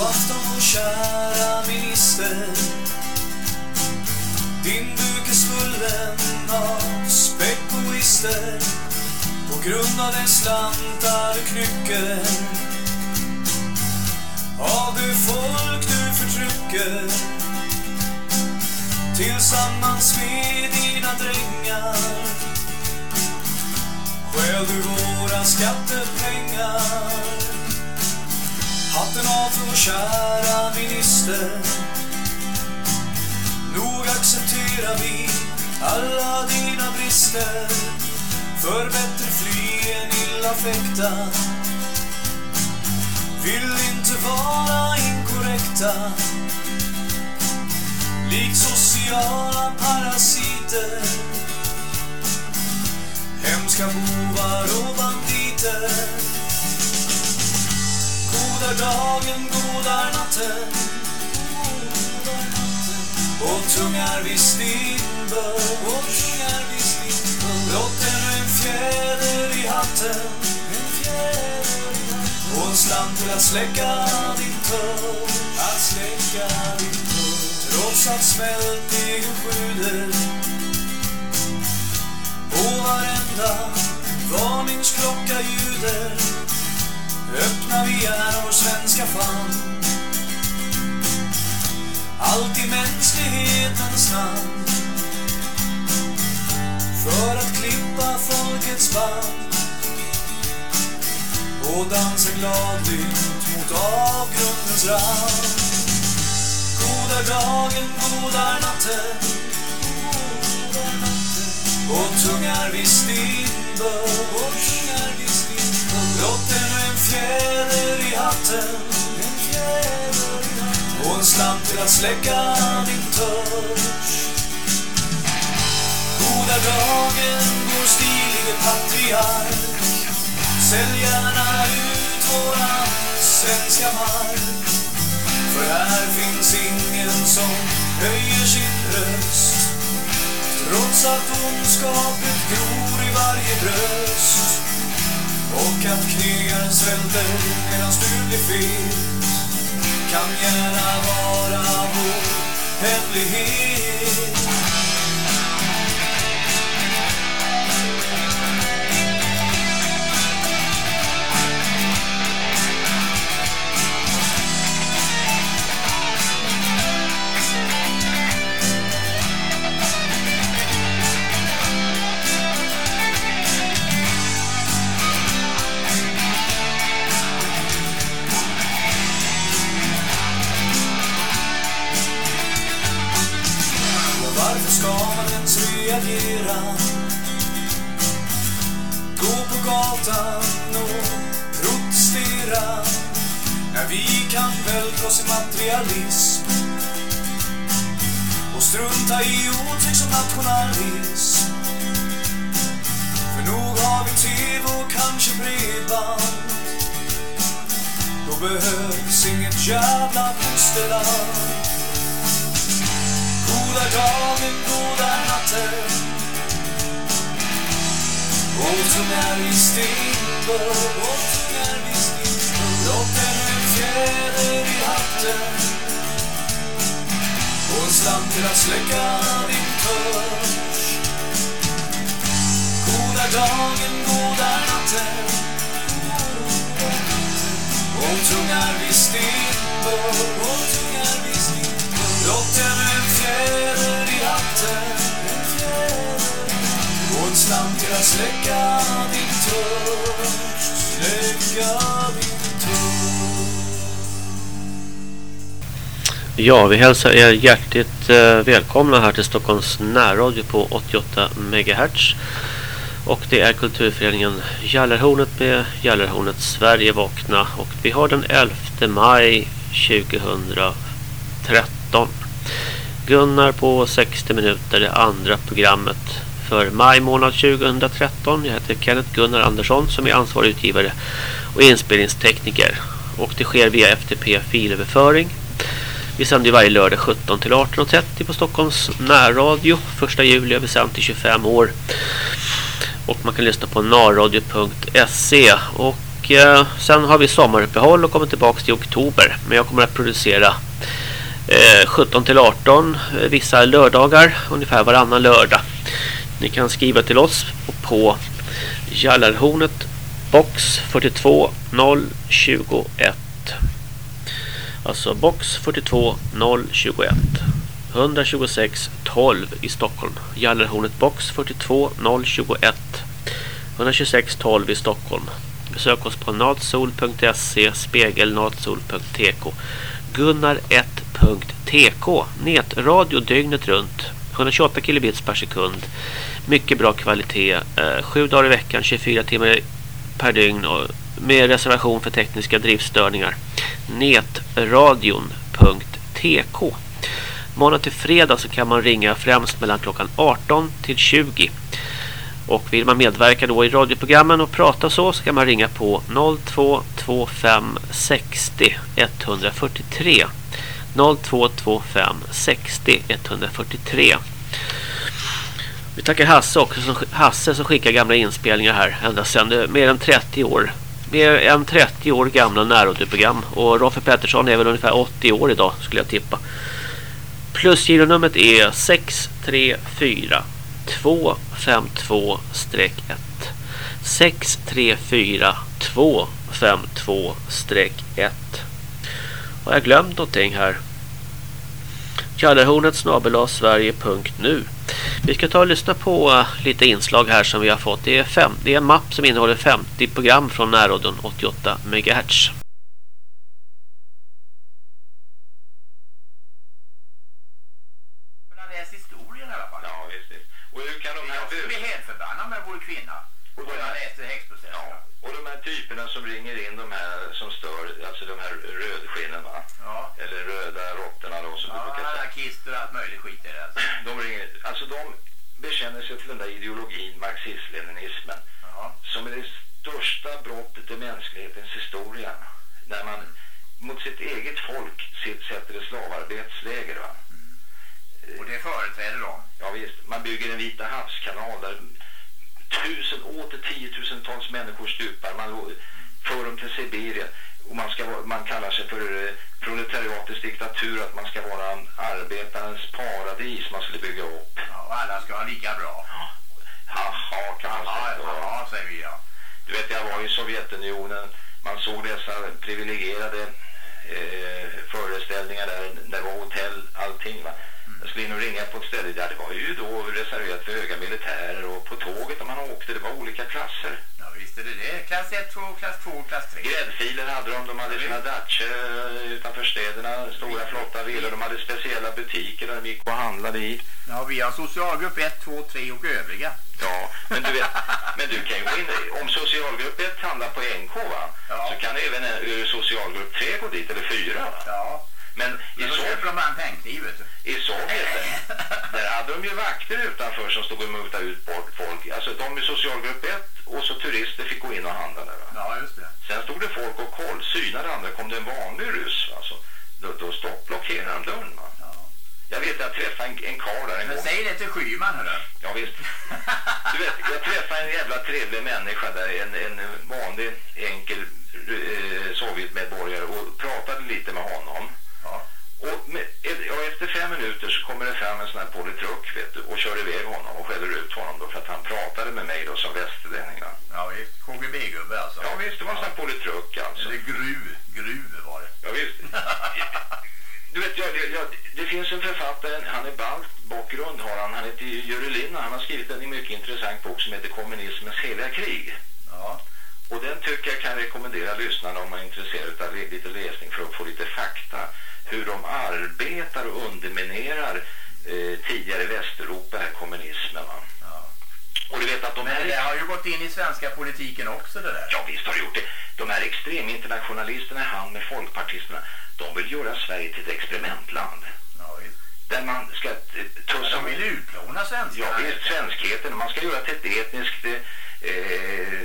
God afton kära minister. Din buk är svullen av spekulister På grund av den slantar du knycker Av det folk du förtrycker? Tillsammans med dina drängar. Stjäl du våra skattepengar? Hatten av för vår kära minister. Nog accepterar vi alla dina brister. För bättre fly än illa fäkta. Vill inte vara inkorrekta. Likt sociala parasiter. Hemska bovar och banditer. Goda dagen, godar natten. Och tungar visst din bön. Blott ännu en fjäder i hatten. Och en slant till att släcka din törst Att släcka din törst Trots att smältdegen sjuder Och varenda varningsklocka ljuder. Öppna vi är vår svenska famn. Allt i mänsklighetens namn. För att klippa folkets band. Och dansa gladlynt mot avgrundens rand. Goda dagen, goda natten. Och tungar visst din bör Blott ännu fjäder i hatten. Och en slant till att släcka din törst. Goda dagen, vår stilige patriark. Sälj gärna ut våran svenska mark. För här finns ingen som höjer sin röst. Trots att ondskapet gror i varje bröst. Och att krigaren svälter medan du blir fet Kan gärna vara vår hemlighet. Utan att protestera När vi kan vältra oss i materialism Och strunta i otyg som nationalism. För nog har vi TV och kanske bredband. Då behövs inget jävla fosterland. Goda dagen, goda natten och tungar visst din bör Blott ännu en fjäder i hatten Och en slant till att släcka din törs Goda dagen, goda natten Och tungar visst din att släcka din törst Släcka din törst Ja, vi hälsar er hjärtligt eh, välkomna här till Stockholms närradio på 88 MHz. Och det är kulturföreningen Jallarhornet med Jallarhornet Sverige vakna. Och vi har den 11 maj 2013. Gunnar på 60 minuter, det andra programmet för maj månad 2013. Jag heter Kenneth Gunnar Andersson som är ansvarig utgivare och inspelningstekniker. Och det sker via FTP filöverföring. Vi sänder varje lördag 17 till 18.30 på Stockholms närradio. Första juli är vi sänd till 25 år. Och man kan lyssna på narradio.se. Och eh, sen har vi sommaruppehåll och kommer tillbaka till oktober. Men jag kommer att producera eh, 17 till 18 eh, vissa lördagar, ungefär varannan lördag. Ni kan skriva till oss på Jallarhornet box 42 021. Alltså box 42 021. 126 12 i Stockholm. Jallarhornet box 42 021. 126 12 i Stockholm. Besök oss på natsol.se spegelnatsol.tk Gunnar1.tk Nätradio dygnet runt 128 kilobits per sekund. Mycket bra kvalitet eh, Sju dagar i veckan, 24 timmar per dygn och med reservation för tekniska driftstörningar. Netradion.tk Måndag till fredag så kan man ringa främst mellan klockan 18 till 20 och vill man medverka då i radioprogrammen och prata så så kan man ringa på 0225 60 143 0225 60 143 Vi tackar Hasse också som, Hasse som skickar gamla inspelningar här ända sedan. Mer än 30 år. Mer än 30 år gamla närradioprogram och Roffe Pettersson är väl ungefär 80 år idag skulle jag tippa. Plusgironumret är 634 252-1 634 252-1 har jag glömt någonting här? Kallarhornet snabela sverige.nu Vi ska ta och lyssna på eh, lite inslag här som vi har fått. Det är, fem, det är en mapp som innehåller 50 program från närradion 88 MHz. typerna som ringer in de här som stör, alltså de här rödskinnen va? Ja. Eller röda råttorna då som ja, du brukar säga. kister och allt möjligt skit är det alltså. De ringer, alltså de bekänner sig till den där ideologin, marxist-leninismen. Ja. Som är det största brottet i mänsklighetens historia. När man mot sitt eget folk sätter ett slavarbetsläger va? Mm. Och det företräder de? Ja visst, man bygger en vita havskanal där tusen, åter tiotusentals människor stupar. Man för dem till Sibirien. Och man, ska, man kallar sig för eh, proletariatets diktatur. Att man ska vara en arbetarens paradis man skulle bygga upp. Ja, och alla ska ha lika bra. Haha, kan man säga. Ja, säger vi ja. Du vet, jag var i Sovjetunionen. Man såg dessa privilegierade eh, föreställningar där. Det var hotell, allting va. Jag skulle in och ringa på ett ställe där det var ju då reserverat för höga militärer och på tåget när man åkte, det var olika klasser. Ja visst är det. Klass 1, 2, klass 2, klass 3. Gräddfiler hade de, de hade sina Dacia utanför städerna, stora flotta villor, de hade speciella butiker där de gick och handlade i. Ja, vi har socialgrupp 1, 2, 3 och övriga. Ja, men du vet, men du kan ju gå in, om socialgrupp 1 handlar på NK va, ja. så kan även en, socialgrupp 3 gå dit, eller 4 va? Ja. Men i så köper de bara en tänkliv, vet du. I Sovjet, där hade de ju vakter utanför som stod och mutade ut folk. Alltså de i socialgrupp 1 och så turister fick gå in och handla där. Ja, just det. Sen stod det folk och koll, synade andra, kom det en vanlig ryss. Alltså, då, då stoppblockerade de dörren. Ja. Jag vet, jag träffade en, en karl där en Men gång. säg det till Skyman, hörru. Ja, visst. Du vet, jag träffade en jävla trevlig människa där, en, en vanlig, enkel eh, Sovjetmedborgare och pratade lite med honom. Och med, ja, efter fem minuter så kommer det fram en sån här politruck vet du, och kör iväg honom och skäller ut honom då för att han pratade med mig då som västerlänning. Ja visst, KGB-gubbe alltså. Ja visst, det var en sån här politruck alltså. Eller gruv, gruv var det. Ja visst. du vet, jag, jag, det finns en författare, han är balt bakgrund har han, han heter Jörg Linna, han har skrivit en mycket intressant bok som heter Kommunismens heliga krig. Ja. Och den tycker jag kan rekommendera lyssnarna om man är intresserad av lite läsning för att få lite fakta hur de arbetar och underminerar eh, tidigare Västeuropa, här kommunismen. Va? Ja. Och du vet att de Men det har ju gått in i svenska politiken också det där. Ja visst har det gjort det. De här extreminternationalisterna, han med folkpartisterna, de vill göra Sverige till ett experimentland. Ja visst. Där man ska eh, tussa... de vill utplåna svenskarna. Ja visst, svenskheten. Man ska göra till ett etniskt eh,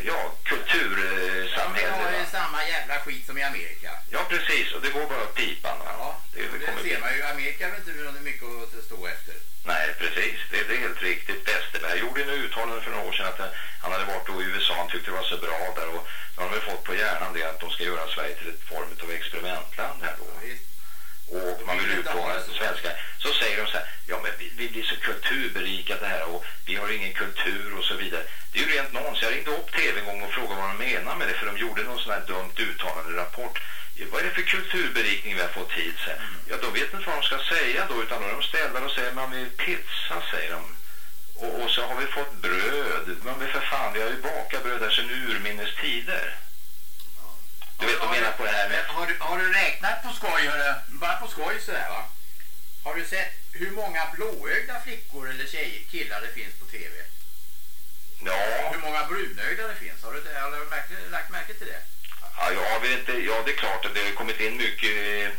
ja, kultursamhälle. Det är samma jävla skit som i Amerika. Ja, precis. Och det går bara åt pipan. Va? Ja, det, det, det ser man ju. Amerika har inte mycket att stå efter. Nej, precis. Det, det är helt riktigt. Westerberg gjorde en uttalande för några år sedan att han hade varit i USA man tyckte det var så bra där och nu har de fått på hjärnan det att de ska göra Sverige till ett form av experimentland här då. Och man vill utplåna svenska. Så säger de så här, ja men vi, vi blir så kulturberikade här och vi har ingen kultur och så vidare. Det är ju rent nonsens. Jag ringde upp tv en gång och frågade vad de menar med det för de gjorde någon sån här dumt uttalande rapport. Vad är det för kulturberikning vi har fått hit? Så? Ja, de vet inte vad de ska säga då utan då är de ställda och säger man vill pizza, säger de. Och, och, så har vi fått bröd. Men för fan, vi har ju bakat bröd där sedan urminnes tider. Du vet, de menar på det här med... Har du, har du räknat på skoj, hörru? Bara på skoj sådär va? Har du sett hur många blåögda flickor eller tjejer, killar det finns på tv? Ja. Hur många brunögda det finns? Har du, har du märkt, lagt märke till det? Ja, jag vill inte... Ja, det är klart att det har kommit in mycket... Eh,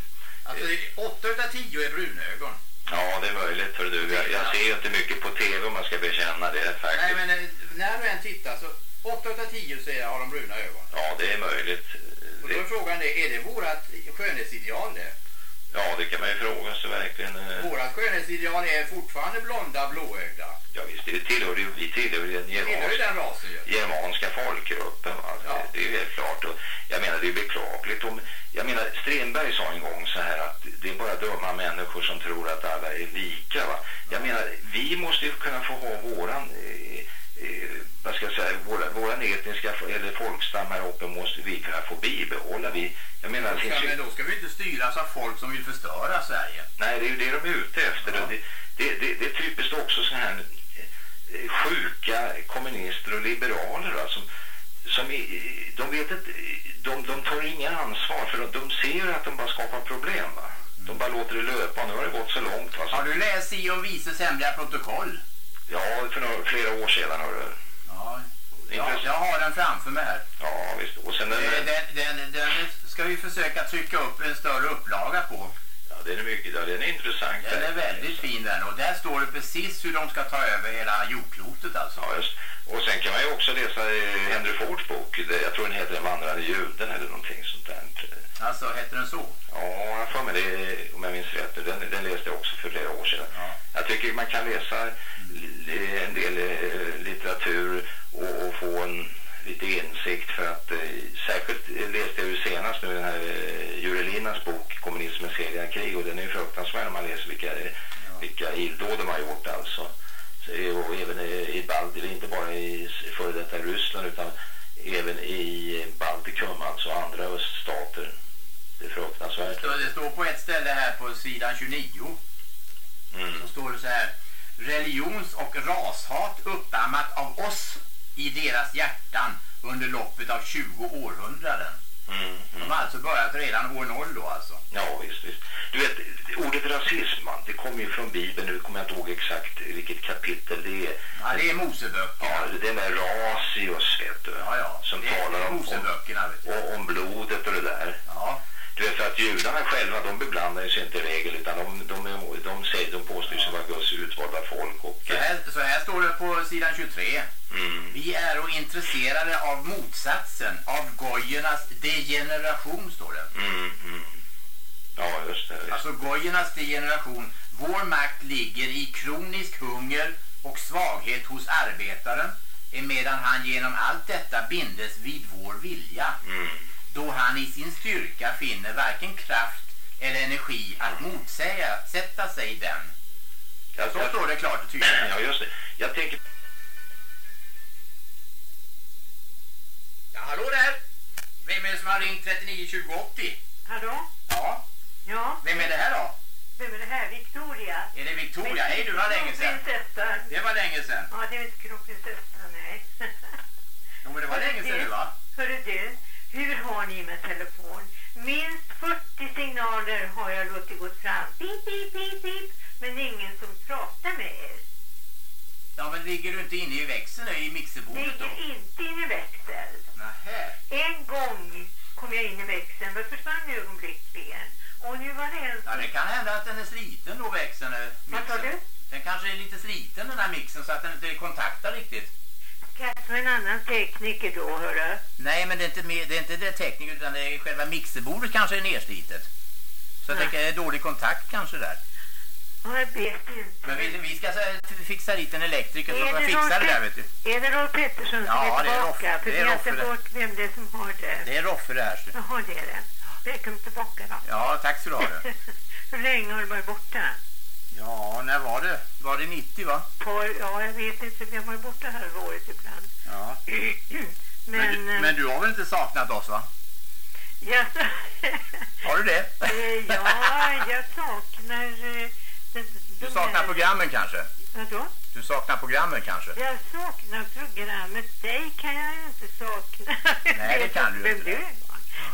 alltså, åtta utav tio är brunögon. Ja, det är möjligt för du. Jag, jag ser ju inte mycket på tv om man ska bekänna det faktiskt. Nej, men eh, när du än tittar så 8 av 10 säger har de bruna ögon. Ja, det är möjligt. Och då är frågan det, är det vårat skönhetsideal det? Ja, det kan man ju fråga sig verkligen. Eh. Vårat skönhetsideal är fortfarande blonda, blåögda. Ja visst, det tillhör ju, vi tillhör ju den germanska, den rasen, germanska folkgruppen. Alltså, ja. det, det är ju helt klart. Och jag menar, det är beklagligt. Om, jag menar, Strindberg sa en gång så här att det är bara dumma människor som tror att alla är lika. Va? Jag menar, vi måste ju kunna få ha våran... Eh, eh, vad ska jag säga, våra, våran etniska eller folkstam här uppe måste vi kunna få bibehålla. Vi, jag menar, då, ska, men då ska vi inte styras av folk som vill förstöra Sverige. Nej, det är ju det de är ute efter. Ja. Det, det, det, det, är typiskt också så här eh, sjuka kommunister och liberaler va, som, som de vet inte, de, de tar inga ansvar för de, de ser att de bara skapar problem va. De bara låter det löpa. Nu har det gått så långt. Va, så. Har du läst och vises hemliga protokoll? Ja, för några, flera år sedan har du. Ja, ja, jag har den framför mig här. Ja, visst. Och sen den, den, den, den ska vi försöka trycka upp en större upplaga på. Ja, den är mycket, den är intressant. Den är väldigt fin den och där står det precis hur de ska ta över hela jordklotet alltså. Ja, just. Och sen kan man ju också läsa Henry Fords bok. Jag tror den heter Den vandrande juden eller någonting sånt där. Alltså, heter den så? Ja, jag får med det om jag minns rätt. Den, den läste jag också för flera år sedan. Ja. Jag tycker man kan läsa en del eh, litteratur och, och få en lite insikt för att eh, särskilt läste jag ju senast nu den här eh, Jurelinas bok Kommunismens heliga krig och den är ju fruktansvärd när man läser vilka, ja. vilka illdåd de har gjort alltså. Så, och även i, i Baltikum, inte bara i före detta Ryssland utan även i Baltikum, alltså andra öststater. Det är fruktansvärt. Det står på ett ställe här på sidan 29. Mm. Så står det så här. Religions- och rashat uppammat av oss i deras hjärtan under loppet av 20 århundraden. Mm, mm. De har alltså börjat redan år noll då alltså. Ja visst, visst. Du vet, ordet rasism det kommer ju från Bibeln, nu kommer jag inte ihåg exakt vilket kapitel det är. Ja, det är Moseböckerna. Ja, det är med rasius, vet du. Ja, ja. Som det talar om, om, om blodet och det där. Ja. Du vet för att judarna själva de beblandar sig inte i regel utan de, de, de, de, säger, de påstår sig vara Guds utvalda folk. Och, så, här, så här står det på sidan 23. Mm. Vi är intresserade av motsatsen av gojernas degeneration står det. Mm, mm. Ja just det. Just. Alltså gojernas degeneration. Vår makt ligger i kronisk hunger och svaghet hos arbetaren medan han genom allt detta bindes vid vår vilja. Mm då han i sin styrka finner varken kraft eller energi att motsäga, sätta sig den. Ja, så står det klart och tydligt. Ja, just det. Jag tänker... Ja, hallå där! Vem är det som har ringt 39 20 80? Hallå? Ja. Ja. Vem är det här då? Vem är det här? Victoria. Är det Victoria? Hej, du var länge sedan. Det var länge sedan. Ja, det är inte kronprinsessan, nej. jo, men det var länge sedan nu va? Hörru du, hur har ni med telefon? Minst 40 signaler har jag låtit gå fram. Pip, pip, pip, pip. Men ingen som pratar med er. Ja, men ligger du inte inne i växeln i mixerbordet Ligger då? inte inne i växel. Nähä. En gång kom jag in i växeln, men försvann ögonblickligen. Och nu var det en Ja, det kan hända att den är sliten då, växeln. Vad sa du? Den kanske är lite sliten den här mixen så att den inte kontaktar riktigt. Skaffa en annan tekniker då, hörru. Nej, men det är inte, med, det, är inte det tekniker utan det är själva mixerbordet kanske är nedslitet. Så jag tänker det är dålig kontakt kanske där. Jag vet inte. Men vi, vi ska fixa dit en elektriker som ska fixa det där vet du. Är det Rolf Pettersson ja, som är tillbaka? För det är vi har bort vem det är som har det. Det är Roffe det här. Jaha, det är det. Välkommen tillbaka då. Ja, tack så du ha. Hur länge har du varit borta? Ja, när var det? Var det 90 va? Ja, jag vet inte. Vi har borta halvåret ibland. Ja. men, men, du, men du har väl inte saknat oss va? Ja, har du det? Eh, ja, jag saknar... Eh, du saknar här... programmen kanske? Vadå? Du saknar programmen kanske? Jag saknar programmet. Dig kan jag inte sakna. Nej, det kan du inte.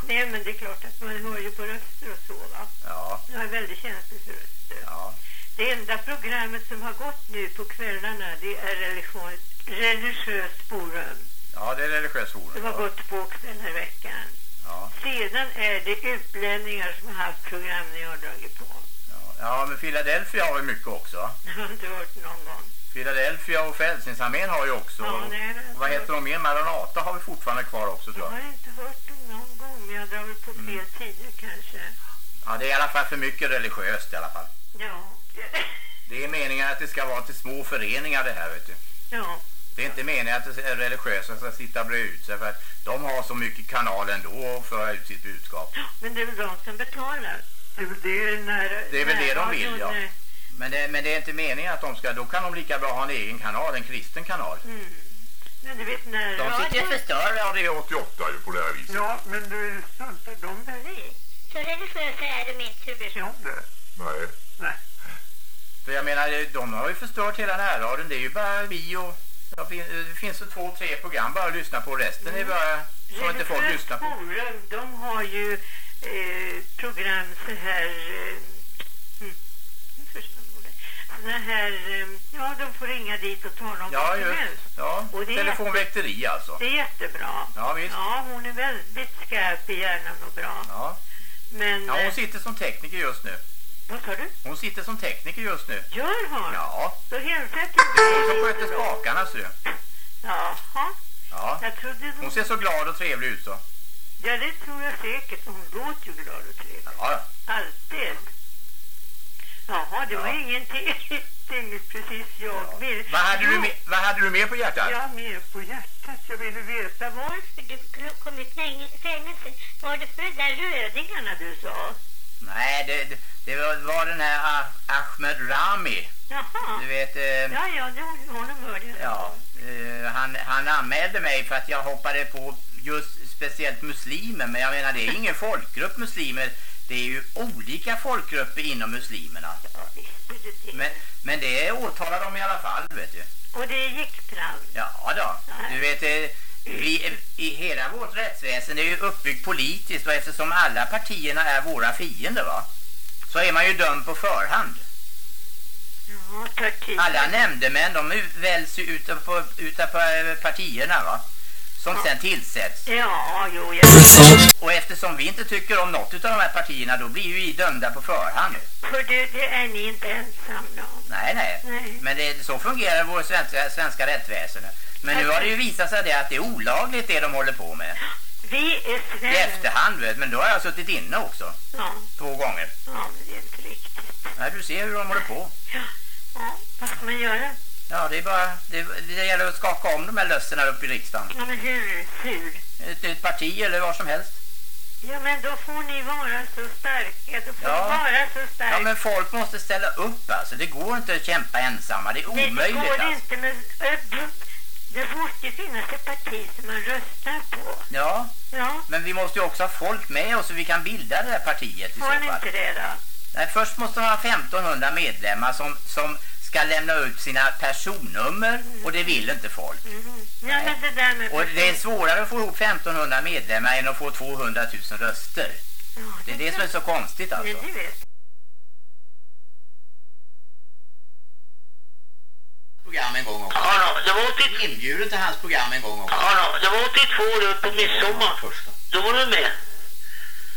Nej, men det är klart att man hör ju på röster och så va. Ja. Jag har väldigt känslig för röster. Ja. Det enda programmet som har gått nu på kvällarna det är religiös, religiöst forum. Ja, det är religiöst forum. Det har ja. gått två kvällar i veckan. Ja. Sedan är det utlänningar som har haft program när jag har dragit på. Ja, ja men Philadelphia har ju mycket också. Jag har inte hört någon gång. Philadelphia och Frälsningsarmén har ju också. Ja, nej, och vad heter de mer? Maranata har vi fortfarande kvar också tror jag. Jag har inte hört dem någon gång, men jag drar väl på mm. fel tider kanske. Ja, det är i alla fall för mycket religiöst i alla fall. Ja. Det är meningen att det ska vara till små föreningar det här, vet du. Ja. Det är inte meningen att det är religiösa ska sitta och bre ut sig för att de har så mycket kanal ändå och föra ut sitt budskap. Men det är väl de som betalar? Det är väl det, när, det, är väl det de vill, ja. Men det, men det är inte meningen att de ska, då kan de lika bra ha en egen kanal, en kristen kanal. Mm. Men du vet när... De sitter och förstör Radio 88 ju på det här viset. Ja, men du struntar de där i. Så religiösa är de inte, du om det? Nej. Nej. För jag menar, de har ju förstört hela närradion. Det är ju bara vi och... Ja, det finns ju två, tre program bara att lyssna på. Resten mm. är bara som inte folk lyssnar på. Forum, de har ju eh, program så här... Eh, såna här, eh, ja de får ringa dit och tala om ja, vad som helst. Ja, och det telefonväkteri jätte, alltså. Det är jättebra. Ja, visst. Ja, hon är väldigt skarp i hjärnan och bra. Ja. Men, ja, hon eh, sitter som tekniker just nu. Vad sa du? Hon sitter som tekniker just nu. Gör hon? Ja. Då jag till Det är hon som sköter spakarna, ser du. Jaha. Ja. Jag trodde hon... hon ser så glad och trevlig ut så. Ja, det tror jag säkert. Hon låter ju glad och trevlig. Ja. Alltid. Jaha, det ja. var ingenting. precis jag. Ja. Mer... Vad, hade du med, vad hade du med på hjärtat? Ja, mer på hjärtat. Jag ville veta varför du kom i fängelse. Var det för de där rödingarna du sa? Nej, det, det, det var, den här Ahmed Rami. Jaha. Du vet... Eh, ja, ja, det honom hörde jag. Ja, eh, han, han anmälde mig för att jag hoppade på just speciellt muslimer. Men jag menar, det är ingen folkgrupp muslimer. Det är ju olika folkgrupper inom muslimerna. Ja, men, men det åtalar de i alla fall, vet du. Och det gick fram? Ja då. Du vet, eh, vi, i hela vårt rättsväsen är ju uppbyggt politiskt och eftersom alla partierna är våra fiender va, så är man ju dömd på förhand. Ja, alla nämndemän de väljs ju ute på, ute på eh, partierna va som ja. sen tillsätts. Ja, jo, jag... Och eftersom vi inte tycker om något av de här partierna då blir ju vi dömda på förhand. För det, det är ni inte ensamma om. Nej, nej. nej. Men det, så fungerar vår svenska, svenska rättsväsende. Men nu har det ju visat sig det att det är olagligt det de håller på med. Vi är snälla. I efterhand vet men då har jag suttit inne också. Ja. Två gånger. Ja, men det är inte riktigt. Nej, du ser hur de håller på. Ja, ja. vad ska man göra? Ja, det är bara det, det gäller att skaka om de här lösserna upp i riksdagen. Ja, men hur? Hur? Ett, ett parti eller vad som helst. Ja, men då får ni vara så starka. Då får ja. ni vara så starka. Ja, men folk måste ställa upp alltså. Det går inte att kämpa ensamma. Det är omöjligt Nej, det går alltså. inte. Men det måste ju finnas ett parti som man röstar på. Ja. Ja. Men vi måste ju också ha folk med oss så vi kan bilda det här partiet i Får så fall. inte det då? Nej, först måste man ha 1500 medlemmar som, som ska lämna ut sina personnummer mm. och det vill inte folk. Mm. Ja, men det och det är svårare att få ihop 1500 medlemmar än att få 200 000 röster. Ja, det, det är det som är så konstigt alltså. Ja, det vet program en gång också. Ja, då, det var 80... Inbjuden till hans program en gång också. Ja, då, det var 82 då på midsommar. Första. Då var du med.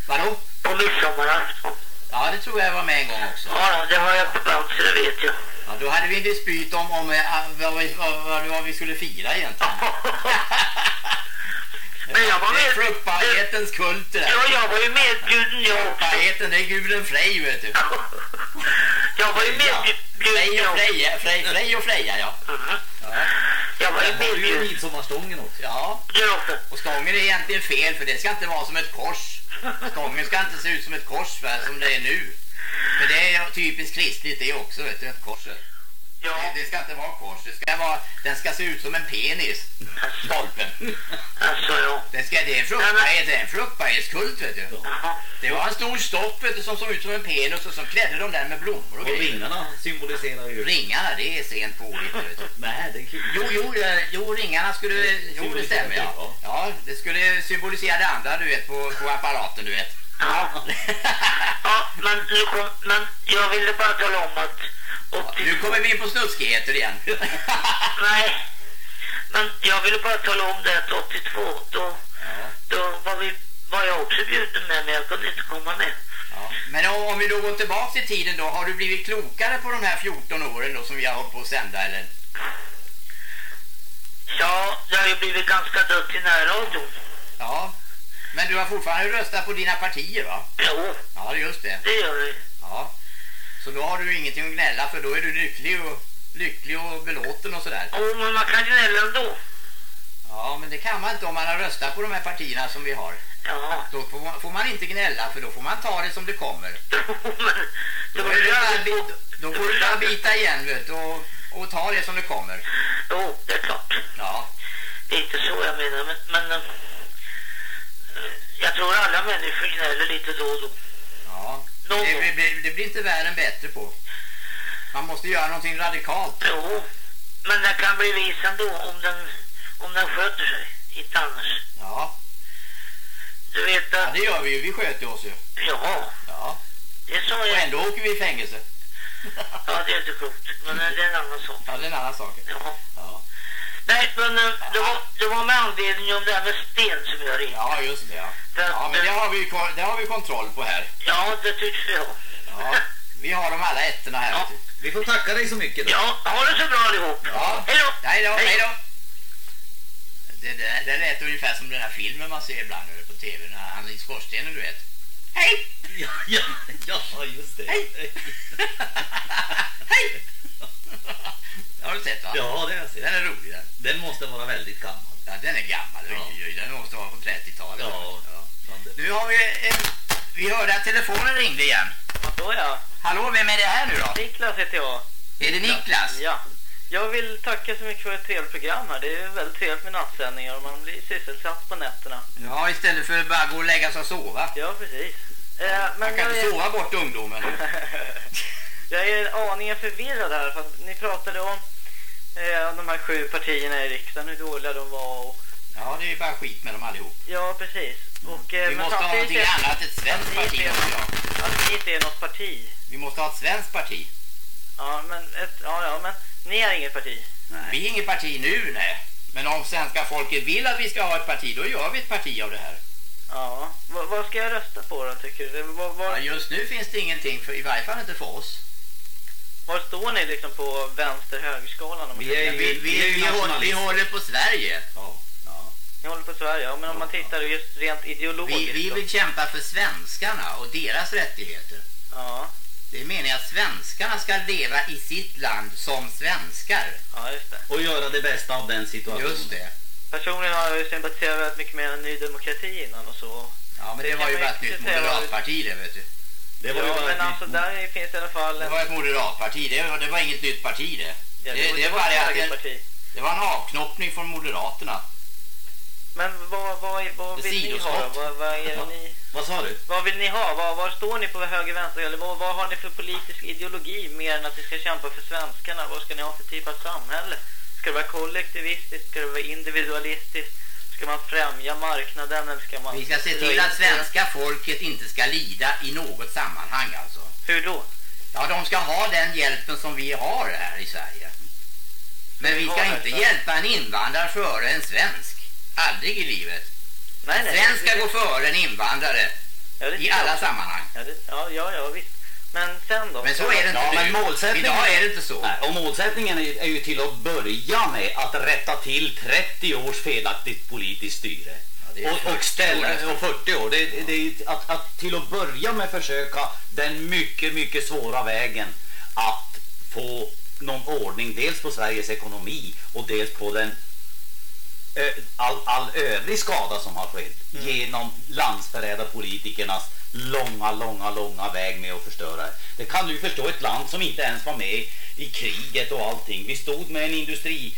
Vadå? På midsommarafton. Ja, det tror jag var med en gång också. Ja, då, det har jag på så det vet jag. Ja, då hade vi en dispyt om, om äh, vad, vi, vad, vad, vi skulle fira egentligen. Men jag var med... Fruktbarhetens kult det där. Ja, jag var ju medbjuden jag också. Fruktbarheten, det är Gudrun Frej, vet du. jag jag var ju medbjuden. Frej och Freja, Frej, Frej och Freja, ja. Mm. ja. Jag var ju Där har ju midsommarstången också. Ja, och stången är egentligen fel för det ska inte vara som ett kors. Stången ska inte se ut som ett kors va, som det är nu. För det är typiskt kristligt det också, vet du, ett kors. Ja. Det, det ska inte vara kors, det ska vara, den ska se ut som en penis. Stolpen. Alltså, ja. Det, ska, det är en fruktbarhet, det är en fruktbarhetskult vet du. Jaha. Det var en stor stopp vet du, som såg ut som en penis och så klädde de den med blommor och Och grejer. ringarna symboliserar ju... Ringarna, det är sent påhitt vet du. Nej, det är kul. Jo, jo, jo, ringarna skulle, jo det stämmer ja. Ja, det skulle symbolisera det andra du vet på, på apparaten du vet. Ja. ja, men, nu kom, men jag ville bara tala om att... Nu kommer vi in på snuskigheter igen. Nej, men jag ville bara tala om det att 82, då, då var, vi, var jag också bjuden med, men jag kunde inte komma med. Ja. Men om, om vi då går tillbaka i tiden då, har du blivit klokare på de här 14 åren då som vi har hållit på att sända eller? Ja, jag har ju blivit ganska dött i närradion. Ja. Men du har fortfarande röstat på dina partier va? Jo, Ja, just det. det gör ju. Ja. Så då har du ingenting att gnälla för då är du lycklig och, lycklig och belåten och sådär. Jo, men man kan gnälla ändå. Ja, men det kan man inte om man har röstat på de här partierna som vi har. Ja, Då får man, får man inte gnälla för då får man ta det som det kommer. Då, är det bara, aldrig bi- på... då får du bara bita igen vet och, och ta det som det kommer. Jo, det är klart. Ja. Det är inte så jag menar, men... men eh, jag tror alla människor gnäller lite då och då. ja. Det, det, det, det blir inte världen bättre på. Man måste göra någonting radikalt. Jo, men den kan bli vis ändå om den, om den sköter sig. Inte annars. Ja. Du vet ja, att... det gör vi ju. Vi sköter oss ju. Ja, Ja. det sa Och jag. ändå åker vi i fängelse. Ja, det är inte klokt. Men det är en annan sak. Ja, det är en annan sak. Ja. Ja, Nej, men eh, det var, det var med anledning av det här med sten som jag ringde. ja just det. Ja. Att, ja men det har, vi, det har vi kontroll på här. Ja, det tycks vi ha. Ja. Vi har de alla ettorna här. Ja. Vi får tacka dig så mycket. Då. Ja, ha det så bra allihop. Ja. Hej då! Hej då, Hej. hej då. Det, det, det lät ungefär som den här filmen man ser ibland nu på tv när han är i skorstenen du vet. Hej! Ja, ja, ja, just det. Hej. Hej! har du sett va? Ja, det har jag sett. Den är rolig den. Den måste vara väldigt gammal. Ja, den är gammal. Ja. Den måste vara på 30-talet. Ja. Nu har vi... En, vi hörde att telefonen ringde igen. Då ja. Hallå, vem är det här nu då? Niklas heter jag. Är det Niklas? Ja. Jag vill tacka så mycket för ett trevligt program här. Det är väldigt trevligt med nattsändningar och man blir sysselsatt på nätterna. Ja, istället för att bara gå och lägga sig och sova. Ja, precis. Eh, men Man kan jag, inte är, sova bort ungdomen. jag är aningen förvirrad här för att ni pratade om eh, de här sju partierna i riksdagen, hur dåliga de var och Ja, det är ju bara skit med dem allihop. Ja, precis. Och, eh, Vi måste ha någonting är- annat, ett svenskt parti. Att ni inte är något parti. Vi måste ha ett svenskt parti. Ja, men, ett, ja, ja, men ni är inget parti. Vi är inget parti nu, nej. Men om svenska folket vill att vi ska ha ett parti, då gör vi ett parti av det här. Ja. Vad, vad ska jag rösta på då, tycker du? Vad, Ja, just nu finns det ingenting, för, i varje fall inte för oss. Var står ni liksom på vänster-högerskalan? om man Vi är? Vi, vi, vi vi, håller, vi håller på Sverige. Ja. Ja. Ni håller på Sverige, ja, men om man tittar just rent ideologiskt Vi, vi då? vill kämpa för svenskarna och deras rättigheter. Ja, Det är meningen att svenskarna ska leva i sitt land som svenskar. ja, just det. Och göra det bästa av den situationen. Just det. Personligen har jag ju sympatiserat mycket med Ny Demokrati innan och så. Ja, men Det det var ju bara ett nytt moderatparti det, vet du. Det var ja, men alltså där finns det i alla fall... Det var ett moderatparti, det var, det var inget nytt parti det. ja, det, det, var var det att det, det var en avknoppning från Moderaterna. Men vad, vad, vad vill ni ha då? Vad, vad, det Ja. ni, Vad sa du? vad vill ni ha? Vad, var står ni på höger, vänster? Eller vad, vad har ni för politisk ideologi mer än att ni ska kämpa för svenskarna? Vad ska ni ha för typ av samhälle? Ska det vara kollektivistiskt? Ska det vara individualistiskt? Ska man främja marknaden eller ska man... Vi ska se till att svenska folket inte ska lida i något sammanhang alltså. Hur då? Ja, de ska ha den hjälpen som vi har här i Sverige. Men vi ska inte hjälpa en invandrare före en svensk. Aldrig i livet. Nej, En nej. svensk ska gå före en invandrare ja, i alla sammanhang. Ja, det, ja, ja, visst. Men sen då? Men så är det inte Ja, nu. men målsättningen... Idag är det inte så. Nej, och målsättningen är, är ju till att börja med att rätta till 30 års felaktigt politiskt styre. och, 40 och ställa, och 40 år. Det, det, det är att, att till att börja med försöka den mycket, mycket svåra vägen att få någon ordning dels på Sveriges ekonomi och dels på den all, all övrig skada som har skett mm. genom landsförrädarpolitikernas långa, långa, långa väg med att förstöra. Det kan du förstå ett land som inte ens var med i kriget och allting. Vi stod med en industri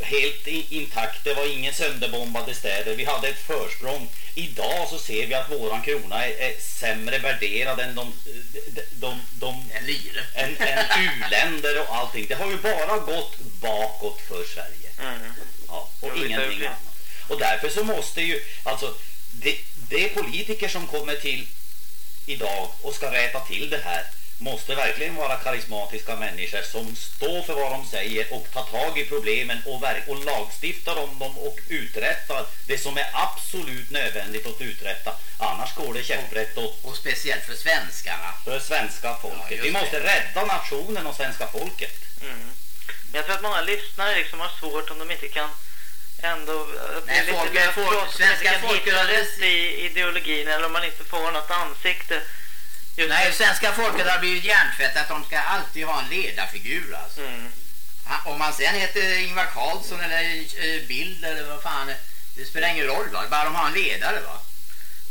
helt intakt. Det var ingen sönderbombade städer. Vi hade ett försprång. Idag så ser vi att våran krona är, är sämre värderad än de, de, de, de. Än, än u-länder och allting. Det har ju bara gått bakåt för Sverige. Mm. Ja, och ingenting annat. Och därför så måste ju, alltså, det, det politiker som kommer till idag och ska rätta till det här måste verkligen vara karismatiska människor som står för vad de säger och tar tag i problemen och, och lagstiftar om dem och uträttar det som är absolut nödvändigt att uträtta. Annars går det käpprätt åt. Och speciellt för svenskarna. För svenska folket. Ja, Vi måste det. rädda nationen och svenska folket. Mm. Jag tror att många lyssnare liksom har svårt om de inte kan ändå Nej, folk, lite folk, folk, svenska rätt i ideologin eller om man inte får något ansikte Just Nej, det. svenska folket har blivit hjärntvätt att de ska alltid ha en ledarfigur alltså. Mm. om man sen heter Ingvar Carlsson eller eh, Bild eller vad fan det spelar ingen roll va, bara de har en ledare va.